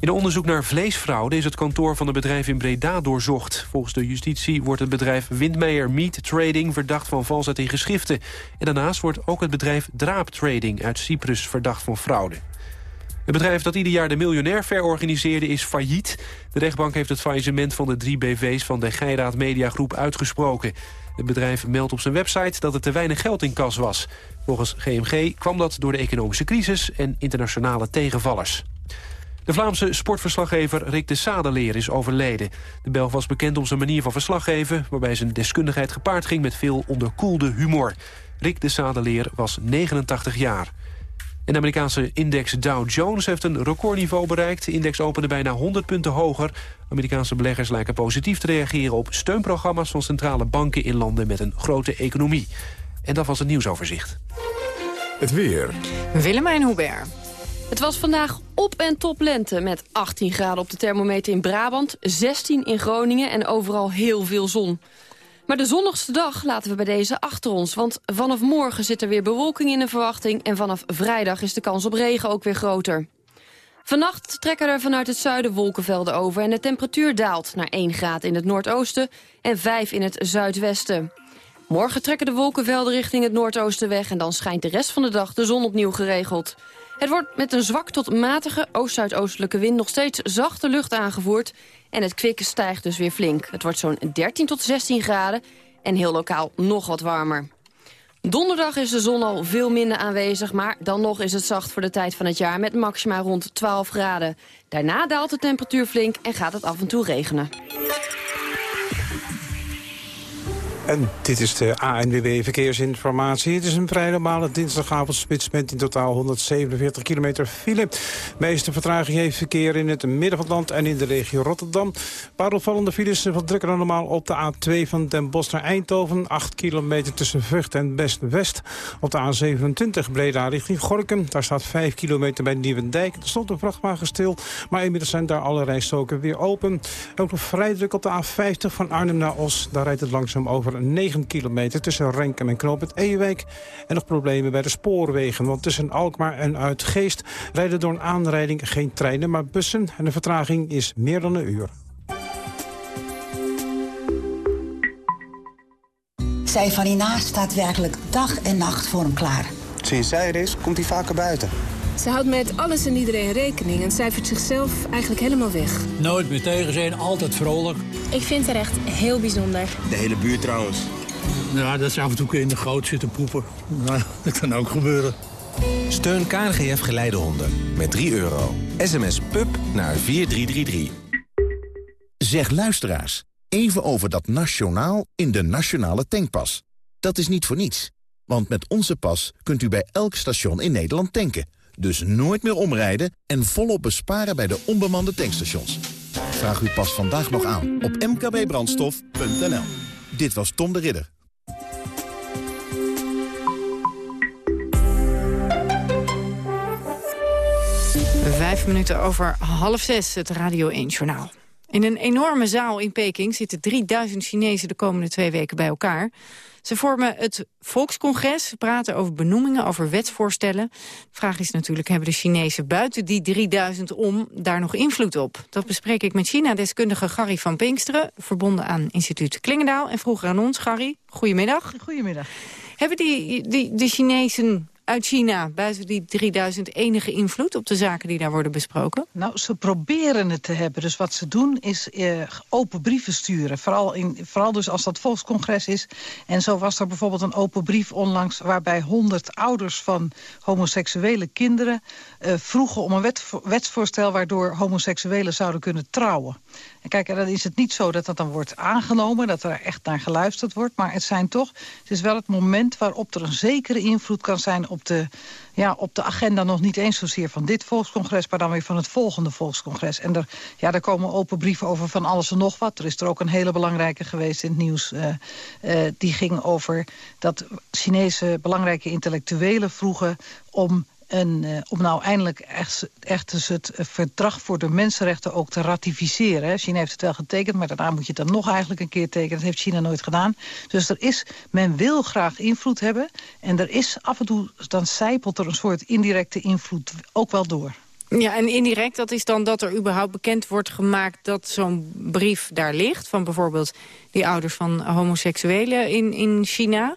In een onderzoek naar vleesfraude is het kantoor van het bedrijf in Breda doorzocht. Volgens de justitie wordt het bedrijf Windmeijer Meat Trading verdacht van valsheid in geschriften. En daarnaast wordt ook het bedrijf Draap Trading uit Cyprus verdacht van fraude. Het bedrijf dat ieder jaar de miljonair verorganiseerde is failliet. De rechtbank heeft het faillissement van de drie BV's van de Geiraat Mediagroep uitgesproken. Het bedrijf meldt op zijn website dat er te weinig geld in kas was. Volgens GMG kwam dat door de economische crisis en internationale tegenvallers. De Vlaamse sportverslaggever Rick de Sadeleer is overleden. De Belg was bekend om zijn manier van verslaggeven... waarbij zijn deskundigheid gepaard ging met veel onderkoelde humor. Rick de Sadeleer was 89 jaar. En de Amerikaanse index Dow Jones heeft een recordniveau bereikt. De index opende bijna 100 punten hoger. Amerikaanse beleggers lijken positief te reageren op steunprogramma's van centrale banken in landen met een grote economie. En dat was het nieuwsoverzicht. Het weer. Willemijn Hubert. Het was vandaag op en top lente met 18 graden op de thermometer in Brabant... 16 in Groningen en overal heel veel zon. Maar de zonnigste dag laten we bij deze achter ons... want vanaf morgen zit er weer bewolking in de verwachting... en vanaf vrijdag is de kans op regen ook weer groter. Vannacht trekken er vanuit het zuiden wolkenvelden over... en de temperatuur daalt naar 1 graad in het noordoosten en 5 in het zuidwesten. Morgen trekken de wolkenvelden richting het noordoosten weg... en dan schijnt de rest van de dag de zon opnieuw geregeld. Het wordt met een zwak tot matige oost-zuidoostelijke wind... nog steeds zachte lucht aangevoerd en het kwik stijgt dus weer flink. Het wordt zo'n 13 tot 16 graden en heel lokaal nog wat warmer. Donderdag is de zon al veel minder aanwezig, maar dan nog is het zacht voor de tijd van het jaar met maxima rond 12 graden. Daarna daalt de temperatuur flink en gaat het af en toe regenen. En dit is de ANWB Verkeersinformatie. Het is een vrij normale dinsdagavondspits met in totaal 147 kilometer file. Meeste vertraging heeft verkeer in het midden van het land en in de regio Rotterdam. Een files wat drukker dan normaal op de A2 van Den Bosch naar Eindhoven. 8 kilometer tussen Vught en Best-West. Op de A27 Breda richting Gorkum. Daar staat 5 kilometer bij Nieuwendijk. Er stond een vrachtwagen stil, maar inmiddels zijn daar alle rijstoken weer open. Ook nog vrij druk op de A50 van Arnhem naar Os. Daar rijdt het langzaam over 9 kilometer tussen Renkum en Knoop het Ewijk. En nog problemen bij de spoorwegen, want tussen Alkmaar en Uitgeest... rijden door een aanrijding geen treinen, maar bussen. En de vertraging is meer dan een uur. Zij van hiernaast staat werkelijk dag en nacht voor hem klaar. Sinds zij er is, komt hij vaker buiten. Ze houdt met alles en iedereen rekening en cijfert zichzelf eigenlijk helemaal weg. Nooit meer tegen zijn, altijd vrolijk. Ik vind haar echt heel bijzonder. De hele buurt trouwens. Ja, dat ze af en toe in de goot zitten poepen. Nou, dat kan ook gebeuren. Steun KNGF Geleidehonden met 3 euro. SMS PUB naar 4333. Zeg luisteraars, even over dat nationaal in de nationale tankpas. Dat is niet voor niets. Want met onze pas kunt u bij elk station in Nederland tanken. Dus nooit meer omrijden en volop besparen bij de onbemande tankstations. Vraag uw pas vandaag nog aan op mkbbrandstof.nl. Dit was Tom de Ridder. Vijf minuten over half zes, het Radio 1-journaal. In een enorme zaal in Peking zitten 3000 Chinezen de komende twee weken bij elkaar. Ze vormen het Volkscongres, praten over benoemingen, over wetsvoorstellen. De vraag is natuurlijk, hebben de Chinezen buiten die 3000 om daar nog invloed op? Dat bespreek ik met China-deskundige Gary van Pinksteren... verbonden aan instituut Klingendaal en vroeger aan ons. Gary, goedemiddag. Goedemiddag. Hebben die, die, de Chinezen uit China, buiten die 3000, enige invloed op de zaken die daar worden besproken? Nou, ze proberen het te hebben. Dus wat ze doen is uh, open brieven sturen. Vooral, in, vooral dus als dat volkscongres is. En zo was er bijvoorbeeld een open brief onlangs... waarbij 100 ouders van homoseksuele kinderen uh, vroegen om een wet, wetsvoorstel... waardoor homoseksuelen zouden kunnen trouwen. En kijk, dan is het niet zo dat dat dan wordt aangenomen... dat er echt naar geluisterd wordt. Maar het, zijn toch, het is wel het moment waarop er een zekere invloed kan zijn... op de, ja, op de agenda nog niet eens zozeer van dit volkscongres... maar dan weer van het volgende volkscongres. En er, ja, daar komen open brieven over van alles en nog wat. Er is er ook een hele belangrijke geweest in het nieuws. Uh, uh, die ging over dat Chinese belangrijke intellectuelen vroegen... om en uh, om nou eindelijk echt, echt dus het verdrag voor de mensenrechten ook te ratificeren. China heeft het wel getekend, maar daarna moet je het dan nog eigenlijk een keer tekenen. Dat heeft China nooit gedaan. Dus er is, men wil graag invloed hebben. En er is af en toe, dan zijpelt er een soort indirecte invloed ook wel door. Ja, en indirect, dat is dan dat er überhaupt bekend wordt gemaakt... dat zo'n brief daar ligt, van bijvoorbeeld die ouders van homoseksuelen in, in China...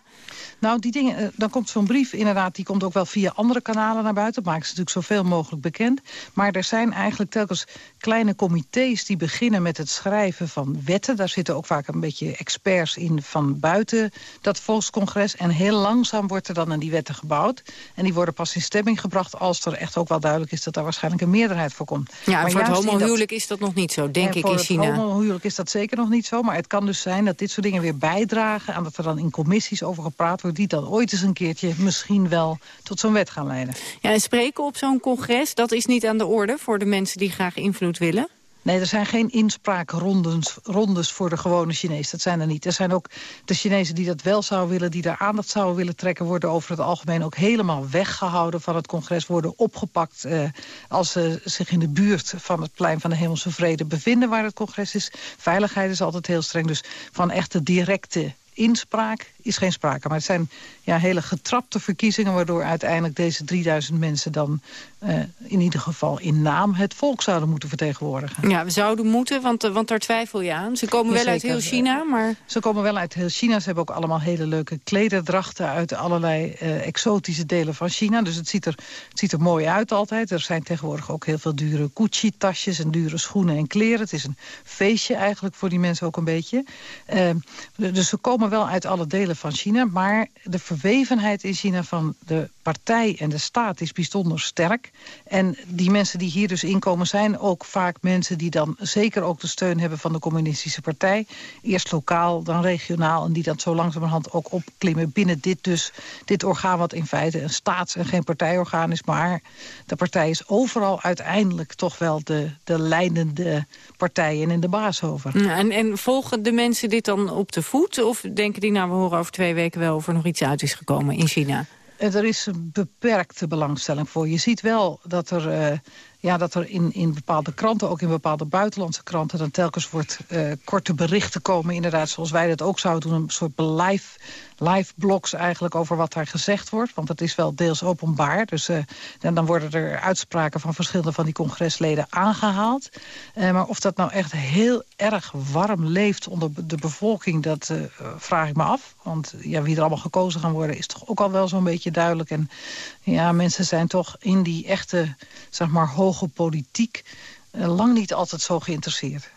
Nou, die dingen, eh, dan komt zo'n brief inderdaad, die komt ook wel via andere kanalen naar buiten. Dat maken ze natuurlijk zoveel mogelijk bekend. Maar er zijn eigenlijk telkens kleine comité's die beginnen met het schrijven van wetten. Daar zitten ook vaak een beetje experts in van buiten dat volkscongres. En heel langzaam wordt er dan aan die wetten gebouwd. En die worden pas in stemming gebracht als er echt ook wel duidelijk is dat daar waarschijnlijk een meerderheid voor komt. Ja, maar voor het homohuwelijk is dat nog niet zo, denk ik, in China. Voor het homohuwelijk is dat zeker nog niet zo. Maar het kan dus zijn dat dit soort dingen weer bijdragen aan dat er dan in commissies over gepraat wordt die dan ooit eens een keertje misschien wel tot zo'n wet gaan leiden. Ja, en spreken op zo'n congres, dat is niet aan de orde voor de mensen die graag invloed willen? Nee, er zijn geen inspraakrondes rondes voor de gewone Chinees. Dat zijn er niet. Er zijn ook de Chinezen die dat wel zouden willen... die daar aandacht zouden willen trekken... worden over het algemeen ook helemaal weggehouden van het congres... worden opgepakt eh, als ze zich in de buurt van het plein van de Hemelse Vrede bevinden... waar het congres is. Veiligheid is altijd heel streng. Dus van echte directe inspraak is geen sprake. Maar het zijn ja, hele getrapte verkiezingen... waardoor uiteindelijk deze 3000 mensen dan uh, in ieder geval in naam het volk zouden moeten vertegenwoordigen. Ja, we zouden moeten, want, uh, want daar twijfel je aan. Ze komen wel uit heel China, maar... Ze komen wel uit heel China. Ze hebben ook allemaal hele leuke klederdrachten... uit allerlei uh, exotische delen van China. Dus het ziet, er, het ziet er mooi uit altijd. Er zijn tegenwoordig ook heel veel dure Gucci-tasjes... en dure schoenen en kleren. Het is een feestje eigenlijk voor die mensen ook een beetje. dus ze komen wel uit alle delen van China. Maar de verwevenheid in China van de partij en de staat is bijzonder sterk. En die mensen die hier dus inkomen zijn ook vaak mensen die dan zeker ook de steun hebben van de communistische partij. Eerst lokaal, dan regionaal en die dan zo langzamerhand ook opklimmen binnen dit dus, dit orgaan wat in feite een staats- en geen partijorgaan is. Maar de partij is overal uiteindelijk toch wel de, de leidende partij en in de baas over. Ja, en, en volgen de mensen dit dan op de voet? Of denken die nou, we horen over twee weken wel of er nog iets uit is gekomen in China? Er is een beperkte belangstelling voor. Je ziet wel dat er, uh, ja, dat er in, in bepaalde kranten, ook in bepaalde buitenlandse kranten... dan telkens wordt uh, korte berichten komen, inderdaad, zoals wij dat ook zouden doen... een soort live live blogs eigenlijk over wat daar gezegd wordt. Want het is wel deels openbaar. Dus uh, dan, worden er uitspraken van verschillende van die congresleden aangehaald. Uh, maar of dat nou echt heel erg warm leeft onder de bevolking... dat uh, vraag ik me af. Want ja, wie er allemaal gekozen gaan worden is toch ook al wel zo'n beetje duidelijk. En ja, mensen zijn toch in die echte, zeg maar, hoge politiek... lang niet altijd zo geïnteresseerd.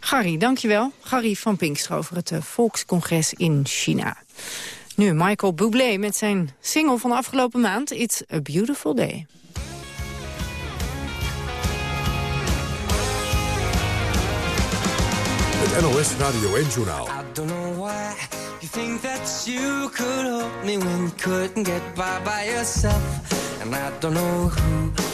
Gary, dankjewel. Gary van Pinkster over het Volkscongres in China. Nu Michael Bublé met zijn single van de afgelopen maand, It's a Beautiful Day. Het NOS Radio 1 Journaal. I don't know why you think that you could help me when you couldn't get by by yourself. And I don't know who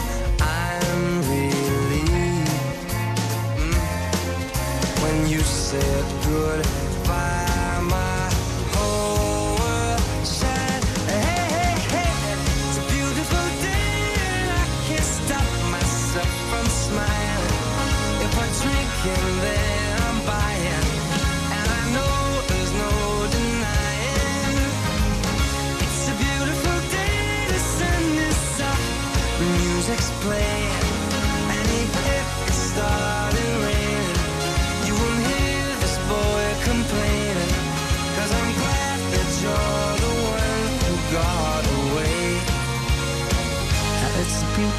said goodbye. My whole world. Hey, hey, hey, it's a beautiful day, and I can't stop myself from smiling. If drinking, then I'm buying. And I know there's no denying. It's a beautiful day, music's playing.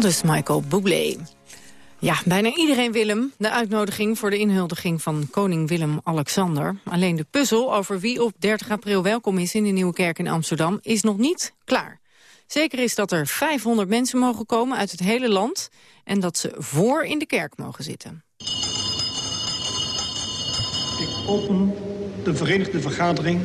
Dus Michael Bublé. Ja, bijna iedereen wil hem. De uitnodiging voor de inhuldiging van koning Willem-Alexander. Alleen de puzzel over wie op 30 april welkom is in de Nieuwe Kerk in Amsterdam... is nog niet klaar. Zeker is dat er 500 mensen mogen komen uit het hele land... en dat ze voor in de kerk mogen zitten. Ik open de Verenigde Vergadering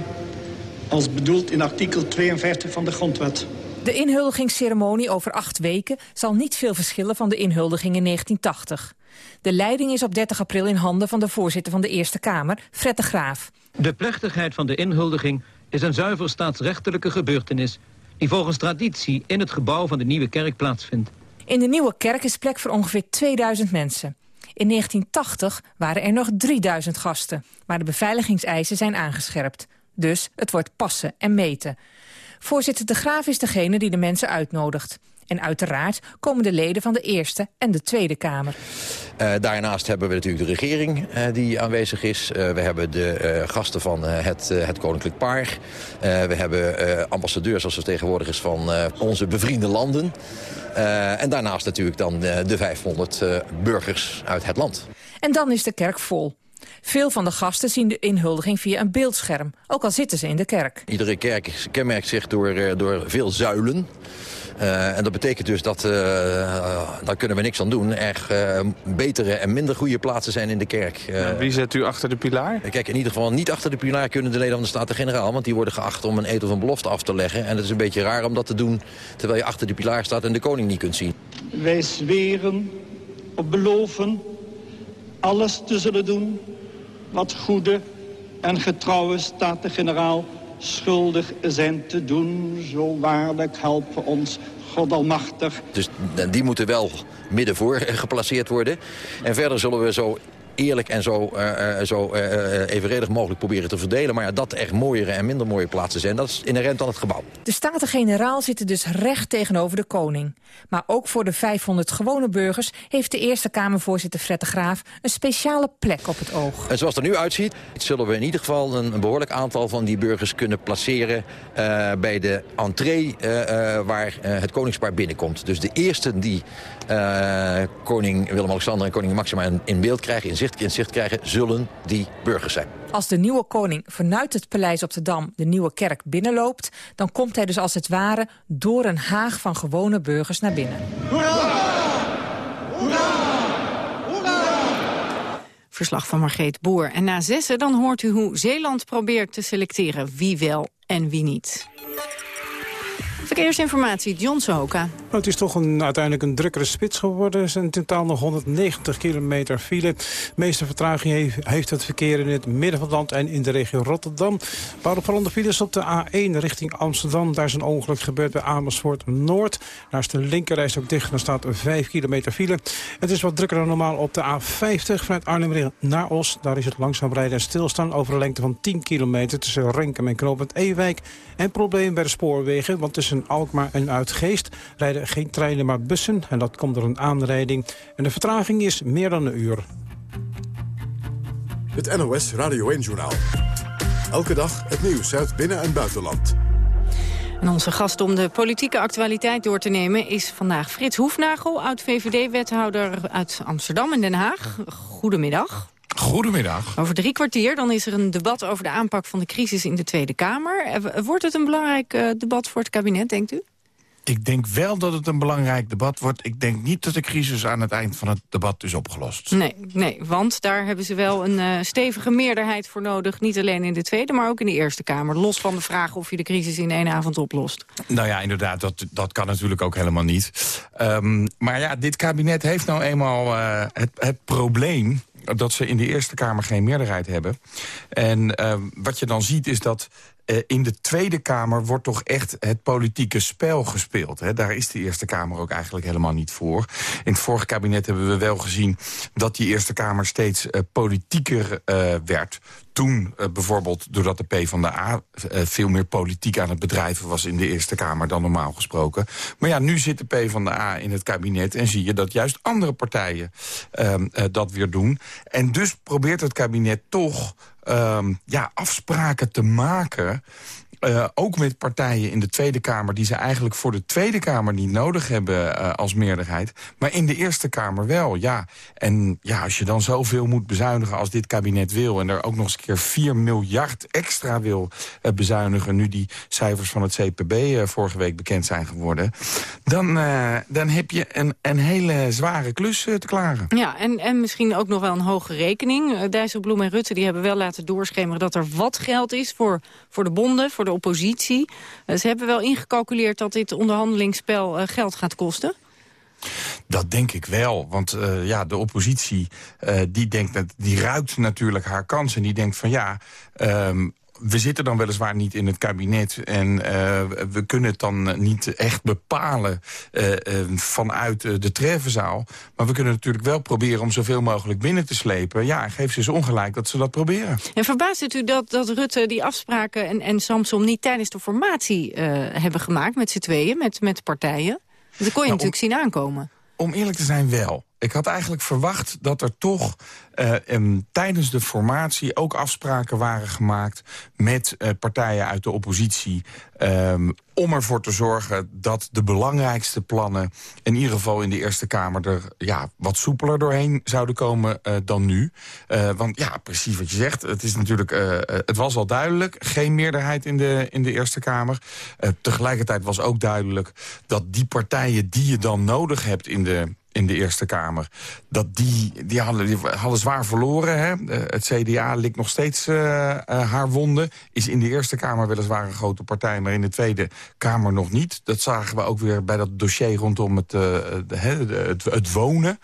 als bedoeld in artikel 52 van de Grondwet. De inhuldigingsceremonie over acht weken zal niet veel verschillen van de inhuldiging in 1980. De leiding is op 30 april in handen van de voorzitter van de Eerste Kamer, Fred de Graaf. De plechtigheid van de inhuldiging is een zuiver staatsrechtelijke gebeurtenis... die volgens traditie in het gebouw van de Nieuwe Kerk plaatsvindt. In de Nieuwe Kerk is plek voor ongeveer 2000 mensen. In 1980 waren er nog 3000 gasten, maar de beveiligingseisen zijn aangescherpt. Dus het wordt passen en meten. Voorzitter De Graaf is degene die de mensen uitnodigt. En uiteraard komen de leden van de Eerste en de Tweede Kamer. Uh, daarnaast hebben we natuurlijk de regering uh, die aanwezig is. Uh, we hebben de gasten van het, het Koninklijk Paar. we hebben ambassadeurs als vertegenwoordigers van onze bevriende landen. en daarnaast natuurlijk dan de 500 burgers uit het land. En dan is de kerk vol. Veel van de gasten zien de inhuldiging via een beeldscherm, ook al zitten ze in de kerk. Iedere kerk kenmerkt zich door, door veel zuilen. Uh, en dat betekent dus dat, uh, uh, daar kunnen we niks aan doen, er betere en minder goede plaatsen zijn in de kerk. Nou, wie zet u achter de pilaar? Kijk, in ieder geval niet achter de pilaar kunnen de leden van de Staten-Generaal, want die worden geacht om een etel van belofte af te leggen. En het is een beetje raar om dat te doen terwijl je achter de pilaar staat en de koning niet kunt zien. Wij zweren op beloven alles te zullen doen wat goede en getrouwe Staten-Generaal schuldig zijn te doen. Zo waarlijk helpen ons God almachtig. Dus die moeten wel midden voor geplaceerd worden. En verder zullen we zo eerlijk en zo, uh, zo uh, evenredig mogelijk proberen te verdelen. Maar ja, dat er mooiere en minder mooie plaatsen zijn, dat is inherent aan het gebouw. De Staten-Generaal zitten dus recht tegenover de koning. Maar ook voor de 500 gewone burgers heeft de Eerste Kamervoorzitter Fred de Graaf een speciale plek op het oog. En zoals het er nu uitziet, zullen we in ieder geval een, een behoorlijk aantal van die burgers kunnen placeren bij de entree waar het koningspaar binnenkomt. Dus de eerste die koning Willem-Alexander en koningin Maxima in, beeld krijgen, in zicht, in zicht krijgen, zullen die burgers zijn. Als de nieuwe koning vanuit het paleis op de Dam de nieuwe kerk binnenloopt... dan komt hij dus als het ware door een haag van gewone burgers naar binnen. Verslag van Margreet Boer. En na zessen dan hoort u hoe Zeeland probeert te selecteren wie wel en wie niet. Verkeersinformatie, John Sohoka. Nou, het is toch een, uiteindelijk een drukkere spits geworden. Er zijn in totaal nog 190 kilometer file. De meeste vertraging heeft, het verkeer in het midden van het land en in de regio Rotterdam. Waar opvallende files op de A1 richting Amsterdam. Daar is een ongeluk gebeurd bij Amersfoort Noord. Daar is de linkerreis ook dicht. Dan staat 5 kilometer file. Het is wat drukker dan normaal op de A50 vanuit Arnhem naar Os. Daar is het langzaam rijden en stilstaan over een lengte van 10 kilometer... tussen Renkum en Knoopend Ewijk. En probleem bij de spoorwegen, want tussen Alkmaar en Uitgeest... rijden geen treinen, maar bussen. En dat komt door een aanrijding. En de vertraging is meer dan een uur. Het NOS Radio 1-journaal. Elke dag het nieuws uit binnen- en buitenland. En onze gast om de politieke actualiteit door te nemen is vandaag Frits Hoefnagel, oud-VVD-wethouder uit Amsterdam en Den Haag. Goedemiddag. Goedemiddag. Over drie kwartier dan is er een debat over de aanpak van de crisis in de Tweede Kamer. Eh, Wordt het een belangrijk uh, debat voor het kabinet, denkt u? Ik denk wel dat het een belangrijk debat wordt. Ik denk niet dat de crisis aan het eind van het debat is opgelost. Nee, nee want daar hebben ze wel een uh, stevige meerderheid voor nodig. Niet alleen in de Tweede, maar ook in de Eerste Kamer. Los van de vraag of je de crisis in één avond oplost. Nou ja, inderdaad, dat, dat kan natuurlijk ook helemaal niet. Um, maar ja, dit kabinet heeft nou eenmaal uh, het, het probleem dat ze in de Eerste Kamer geen meerderheid hebben. En uh, wat je dan ziet is dat uh, in de Tweede Kamer wordt toch echt het politieke spel gespeeld. Hè? Daar is de Eerste Kamer ook eigenlijk helemaal niet voor. In het vorige kabinet hebben we wel gezien dat die Eerste Kamer steeds uh, politieker werd toen bijvoorbeeld, doordat de PvdA veel meer politiek aan het bedrijven was in de Eerste Kamer dan normaal gesproken. Maar ja, nu zit de PvdA in het kabinet en zie je dat juist andere partijen uh, dat weer doen. En dus probeert het kabinet toch ehm, ja, afspraken te maken uh, ook met partijen in de Tweede Kamer... die ze eigenlijk voor de Tweede Kamer niet nodig hebben uh, als meerderheid... maar in de Eerste Kamer wel, ja. En ja, als je dan zoveel moet bezuinigen als dit kabinet wil... en er ook nog eens een keer 4 miljard extra wil uh, bezuinigen... nu die cijfers van het CPB vorige week bekend zijn geworden... dan, dan heb je een, een hele zware klus te klagen. Ja, en, en misschien ook nog wel een hoge rekening. Dijsselbloem en Rutte die hebben wel laten doorschemeren... dat er wat geld is voor, voor de bonden, voor de oppositie. Uh, ze hebben wel ingecalculeerd dat dit onderhandelingsspel uh, geld gaat kosten. Dat denk ik wel, want uh, ja, de oppositie die denkt dat, die ruikt natuurlijk haar kans en die denkt van ja, um, we zitten dan weliswaar niet in het kabinet... en uh, we kunnen het dan niet echt bepalen uh, uh, vanuit de treffenzaal. Maar we kunnen natuurlijk wel proberen om zoveel mogelijk binnen te slepen. Ja, geef ze eens ongelijk dat ze dat proberen. En verbaast het u dat, dat Rutte die afspraken en, en Samsom niet tijdens de formatie hebben gemaakt... met z'n tweeën, met, met partijen? Dat kon je nou, natuurlijk om, zien aankomen. Om eerlijk te zijn wel. Ik had eigenlijk verwacht dat er toch um, tijdens de formatie ook afspraken waren gemaakt met uh, partijen uit de oppositie. Um, om ervoor te zorgen dat de belangrijkste plannen, in ieder geval in de Eerste Kamer, er ja, wat soepeler doorheen zouden komen uh, dan nu. want ja, precies wat je zegt, het is natuurlijk, het was al duidelijk, geen meerderheid in de, in de Eerste Kamer. tegelijkertijd was ook duidelijk dat die partijen die je dan nodig hebt in de in de Eerste Kamer. Dat die, die, hadden, hadden zwaar verloren. Hè? Het CDA likt nog steeds uh, uh, haar wonden. Is in de Eerste Kamer weliswaar een grote partij... maar in de Tweede Kamer nog niet. Dat zagen we ook weer bij dat dossier rondom het, het, het wonen.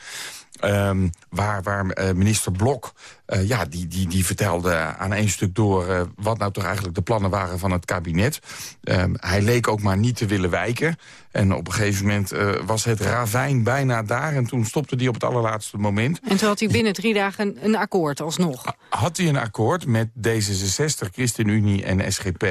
Um, waar, waar minister Blok, ja, die, die, die vertelde aan één stuk door... Wat nou toch eigenlijk de plannen waren van het kabinet. Um, hij leek ook maar niet te willen wijken. En op een gegeven moment was het ravijn bijna daar... en toen stopte hij op het allerlaatste moment. En toen had hij binnen drie dagen een, een akkoord alsnog. Had hij een akkoord met D66, ChristenUnie en SGP.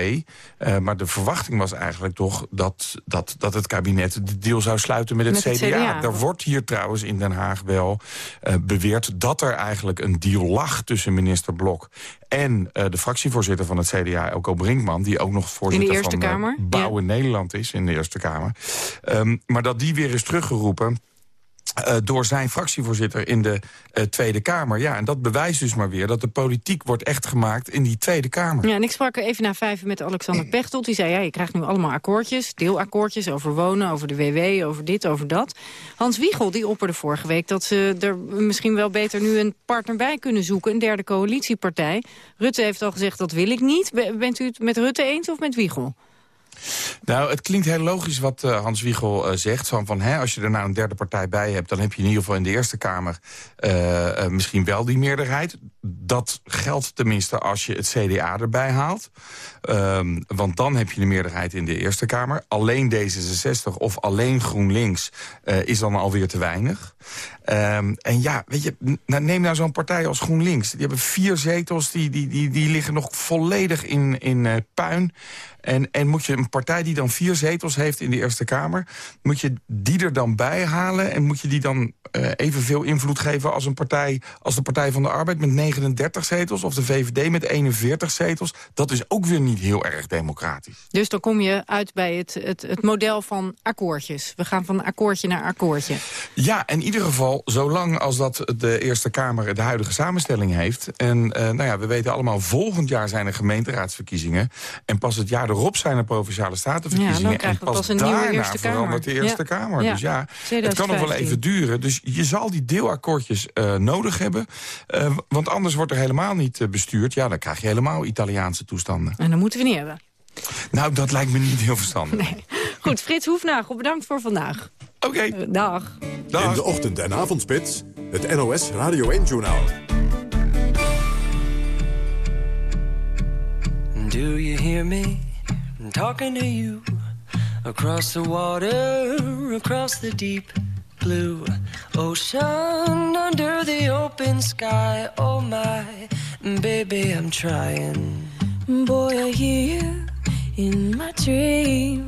maar de verwachting was eigenlijk toch dat, dat, dat het kabinet... de deal zou sluiten met het, met CDA. het CDA. Er wordt hier trouwens in Den Haag wel uh, beweert dat er eigenlijk een deal lag tussen minister Blok en uh, de fractievoorzitter van het CDA, Elko Brinkman... die ook nog voorzitter van Kamer? Uh, Bouwen ja. Nederland is in de Eerste Kamer. Um, maar dat die weer is teruggeroepen Uh, door zijn fractievoorzitter in de uh, Tweede Kamer. Ja, en dat bewijst dus maar weer dat de politiek wordt echt gemaakt in die Tweede Kamer. Ja, en ik sprak even na vijf met Alexander Pechtold. Die zei, ja, je krijgt nu allemaal akkoordjes, deelakkoordjes over wonen, over de WW, over dit, over dat. Hans Wiegel, die opperde vorige week dat ze er misschien wel beter nu een partner bij kunnen zoeken, een derde coalitiepartij. Rutte heeft al gezegd, dat wil ik niet. Bent u het met Rutte eens of met Wiegel? Nou, het klinkt heel logisch wat uh, Hans Wiegel uh, zegt. Van, van, hè, als je er nou een derde partij bij hebt... dan heb je in ieder geval in de Eerste Kamer uh, misschien wel die meerderheid. Dat geldt tenminste als je het CDA erbij haalt. Um, want dan heb je de meerderheid in de Eerste Kamer. Alleen D66 of alleen GroenLinks is dan alweer te weinig. Um, en ja, weet je, neem nou zo'n partij als GroenLinks. Die hebben vier zetels, die, die, die, die liggen nog volledig in, in puin. En, en moet je een partij die dan vier zetels heeft in de Eerste Kamer... moet je die er dan bij halen en moet je die dan uh, evenveel invloed geven... als een partij als de Partij van de Arbeid met 39 zetels... of de VVD met 41 zetels? Dat is ook weer niet heel erg democratisch. Dus dan kom je uit bij het, het, het model van akkoordjes. We gaan van akkoordje naar akkoordje. Ja, in ieder geval zolang als dat de Eerste Kamer de huidige samenstelling heeft. En uh, nou ja, we weten allemaal, volgend jaar zijn er gemeenteraadsverkiezingen. En pas het jaar erop zijn er Provinciale Statenverkiezingen. Ja, en pas, pas een daarna nieuwe Eerste verandert de Eerste ja. Kamer. Ja. Dus ja, 2015. het kan nog wel even duren. Dus je zal die deelakkoordjes uh, nodig hebben. Uh, want anders wordt er helemaal niet bestuurd. Ja, dan krijg je helemaal Italiaanse toestanden. En dat moeten we niet hebben. Nou, dat lijkt me niet heel verstandig. Nee. Goed, Frits Hoefnagel, bedankt voor vandaag. Oké. Okay. dag. dag. In de ochtend- en avondspits, het NOS Radio 1-journaal. Do you hear me talking to you? Across the water, across the deep blue ocean, under the open sky. Oh my, baby, I'm trying. Boy, I hear you in my dreams.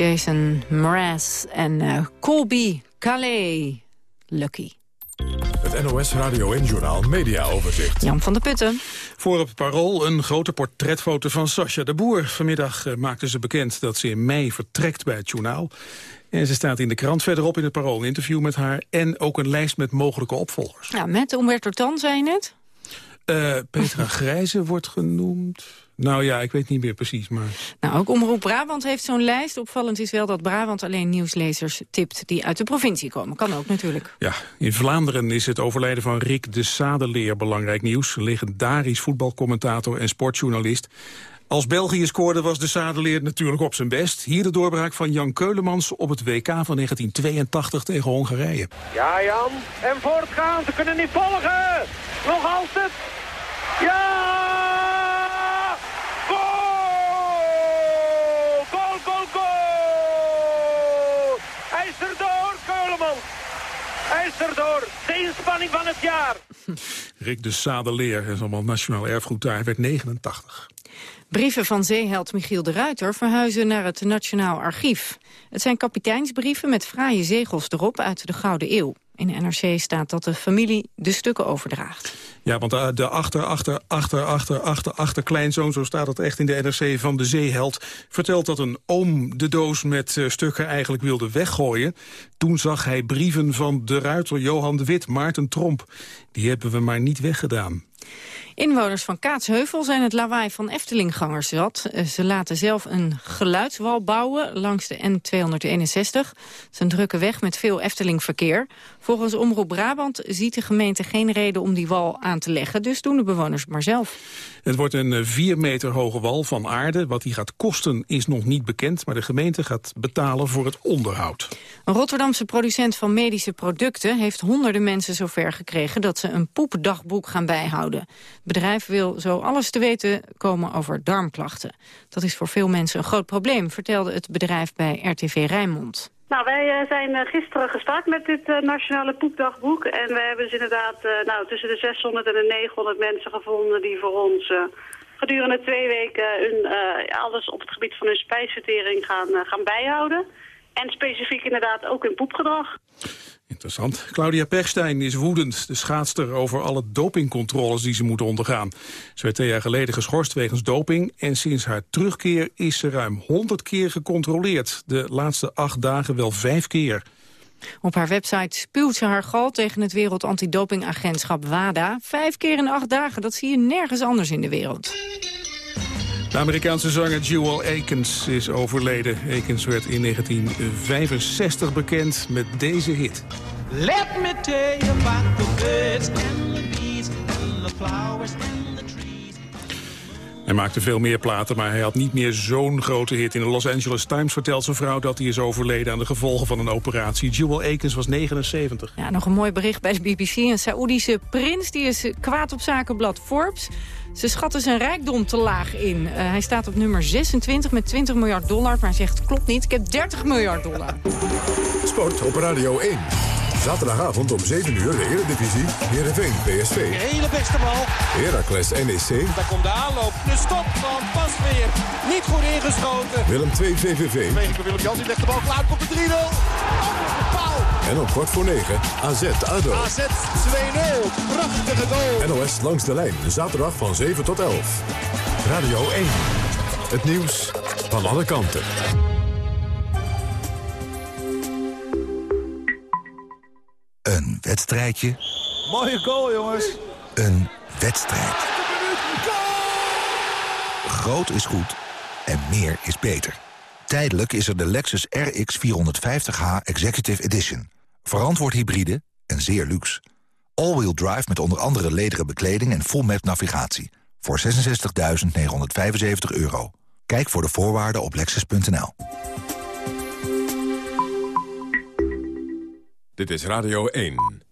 Jason Mraz en uh, Colby Calais. Lucky. Het NOS Radio en Journaal Media Overzicht. Jan van der Putten. Voor op het Parool een grote portretfoto van Sascha de Boer. Vanmiddag uh, maakte ze bekend dat ze in mei vertrekt bij het journaal. En ze staat in de krant verderop in het Parool een interview met haar... en ook een lijst met mogelijke opvolgers. Ja, met Umberto Tan, zei je net? Uh, Petra Grijze wordt genoemd. Nou ja, ik weet niet meer precies, maar... Nou, ook Omroep Brabant heeft zo'n lijst. Opvallend is wel dat Brabant alleen nieuwslezers tipt die uit de provincie komen. Kan ook natuurlijk. Ja, in Vlaanderen is het overlijden van Rick de Sadeleer belangrijk nieuws. Legendarisch voetbalcommentator en sportjournalist. Als België scoorde was de Sadeleer natuurlijk op zijn best. Hier de doorbraak van Jan Keulemans op het WK van 1982 tegen Hongarije. Ja, Jan. En voortgaan, ze kunnen niet volgen. Nog altijd. Ja! Goal! Goal, goal, goal! Hij is er door, Keulemans. Hij is door. De inspanning van het jaar. Rick de Sadeleer is allemaal nationaal erfgoed daar. Hij werd 89. Brieven van zeeheld Michiel de Ruiter verhuizen naar het Nationaal Archief. Het zijn kapiteinsbrieven met fraaie zegels erop uit de Gouden Eeuw. In de NRC staat dat de familie de stukken overdraagt. Ja, want de achter, achter, achter, achter, achter, achter kleinzoon... zo staat het echt in de NRC van de zeeheld... vertelt dat een oom de doos met uh, stukken eigenlijk wilde weggooien. Toen zag hij brieven van de ruiter Johan de Wit, Maarten Tromp. Die hebben we maar niet weggedaan. Inwoners van Kaatsheuvel zijn het lawaai van Eftelinggangers zat. Ze laten zelf een geluidswal bouwen langs de N261. Het is een drukke weg met veel Eftelingverkeer. Volgens Omroep Brabant ziet de gemeente geen reden om die wal aan te leggen. Dus doen de bewoners het maar zelf. Het wordt een 4 meter hoge wal van aarde. Wat die gaat kosten is nog niet bekend. Maar de gemeente gaat betalen voor het onderhoud. Een Rotterdamse producent van medische producten... heeft honderden mensen zover gekregen dat ze een poepdagboek gaan bijhouden. Bedrijf wil zo alles te weten komen over darmklachten. Dat is voor veel mensen een groot probleem, vertelde het bedrijf bij RTV Rijnmond. Nou, wij zijn gisteren gestart met dit uh, nationale poepdagboek. En we hebben dus inderdaad nou, tussen de 600 en de 900 mensen gevonden die voor ons gedurende twee weken hun, alles op het gebied van hun spijsvertering gaan, gaan bijhouden. En specifiek inderdaad ook hun poepgedrag. Interessant. Claudia Pechstein is woedend, de schaatster, over alle dopingcontroles die ze moet ondergaan. Ze werd twee jaar geleden geschorst wegens doping en sinds haar terugkeer is ze ruim 100 keer gecontroleerd. De laatste acht dagen wel vijf keer. Op haar website spuwt ze haar gal tegen het Wereld Antidopingagentschap WADA. Vijf keer in acht dagen, dat zie je nergens anders in de wereld. De Amerikaanse zanger Jewel Akins is overleden. Akins werd in 1965 bekend met deze hit. Let me tell you about the birds and the bees and the flowers and the trees. Hij maakte veel meer platen, maar hij had niet meer zo'n grote hit. In de Los Angeles Times vertelt zijn vrouw dat hij is overleden... aan de gevolgen van een operatie. Jewel Akins was 79. Ja, nog een mooi bericht bij de BBC. Een Saoedische prins die is kwaad op zakenblad Forbes... Ze schatten zijn rijkdom te laag in. Uh, hij staat op nummer 26 met 20 miljard dollar. Maar hij zegt, klopt niet, ik heb 30 miljard dollar. Sport op Radio 1. Zaterdagavond om 7 uur de Eredivisie. Heerenveen PSV. De hele beste bal. Heracles NEC. Daar komt de aanloop. De stop van Pasveer. Niet goed ingeschoten. Willem 2 VVV. Beweging Willem Jans. Die legt de bal klaar. Komt de 3-0. En om kwart voor 9 AZ ADO. AZ 2-0. Prachtige goal. NOS langs de lijn. Zaterdag van 7 tot 11. Radio 1. Het nieuws van alle kanten. Een wedstrijdje. Mooie goal, jongens. Een wedstrijd. Groot is goed en meer is beter. Tijdelijk is er de Lexus RX 450h Executive Edition. Verantwoord hybride en zeer luxe. All-wheel drive met onder andere lederen bekleding en full map navigatie. Voor 66.975 euro. Kijk voor de voorwaarden op lexus.nl. Dit is Radio 1.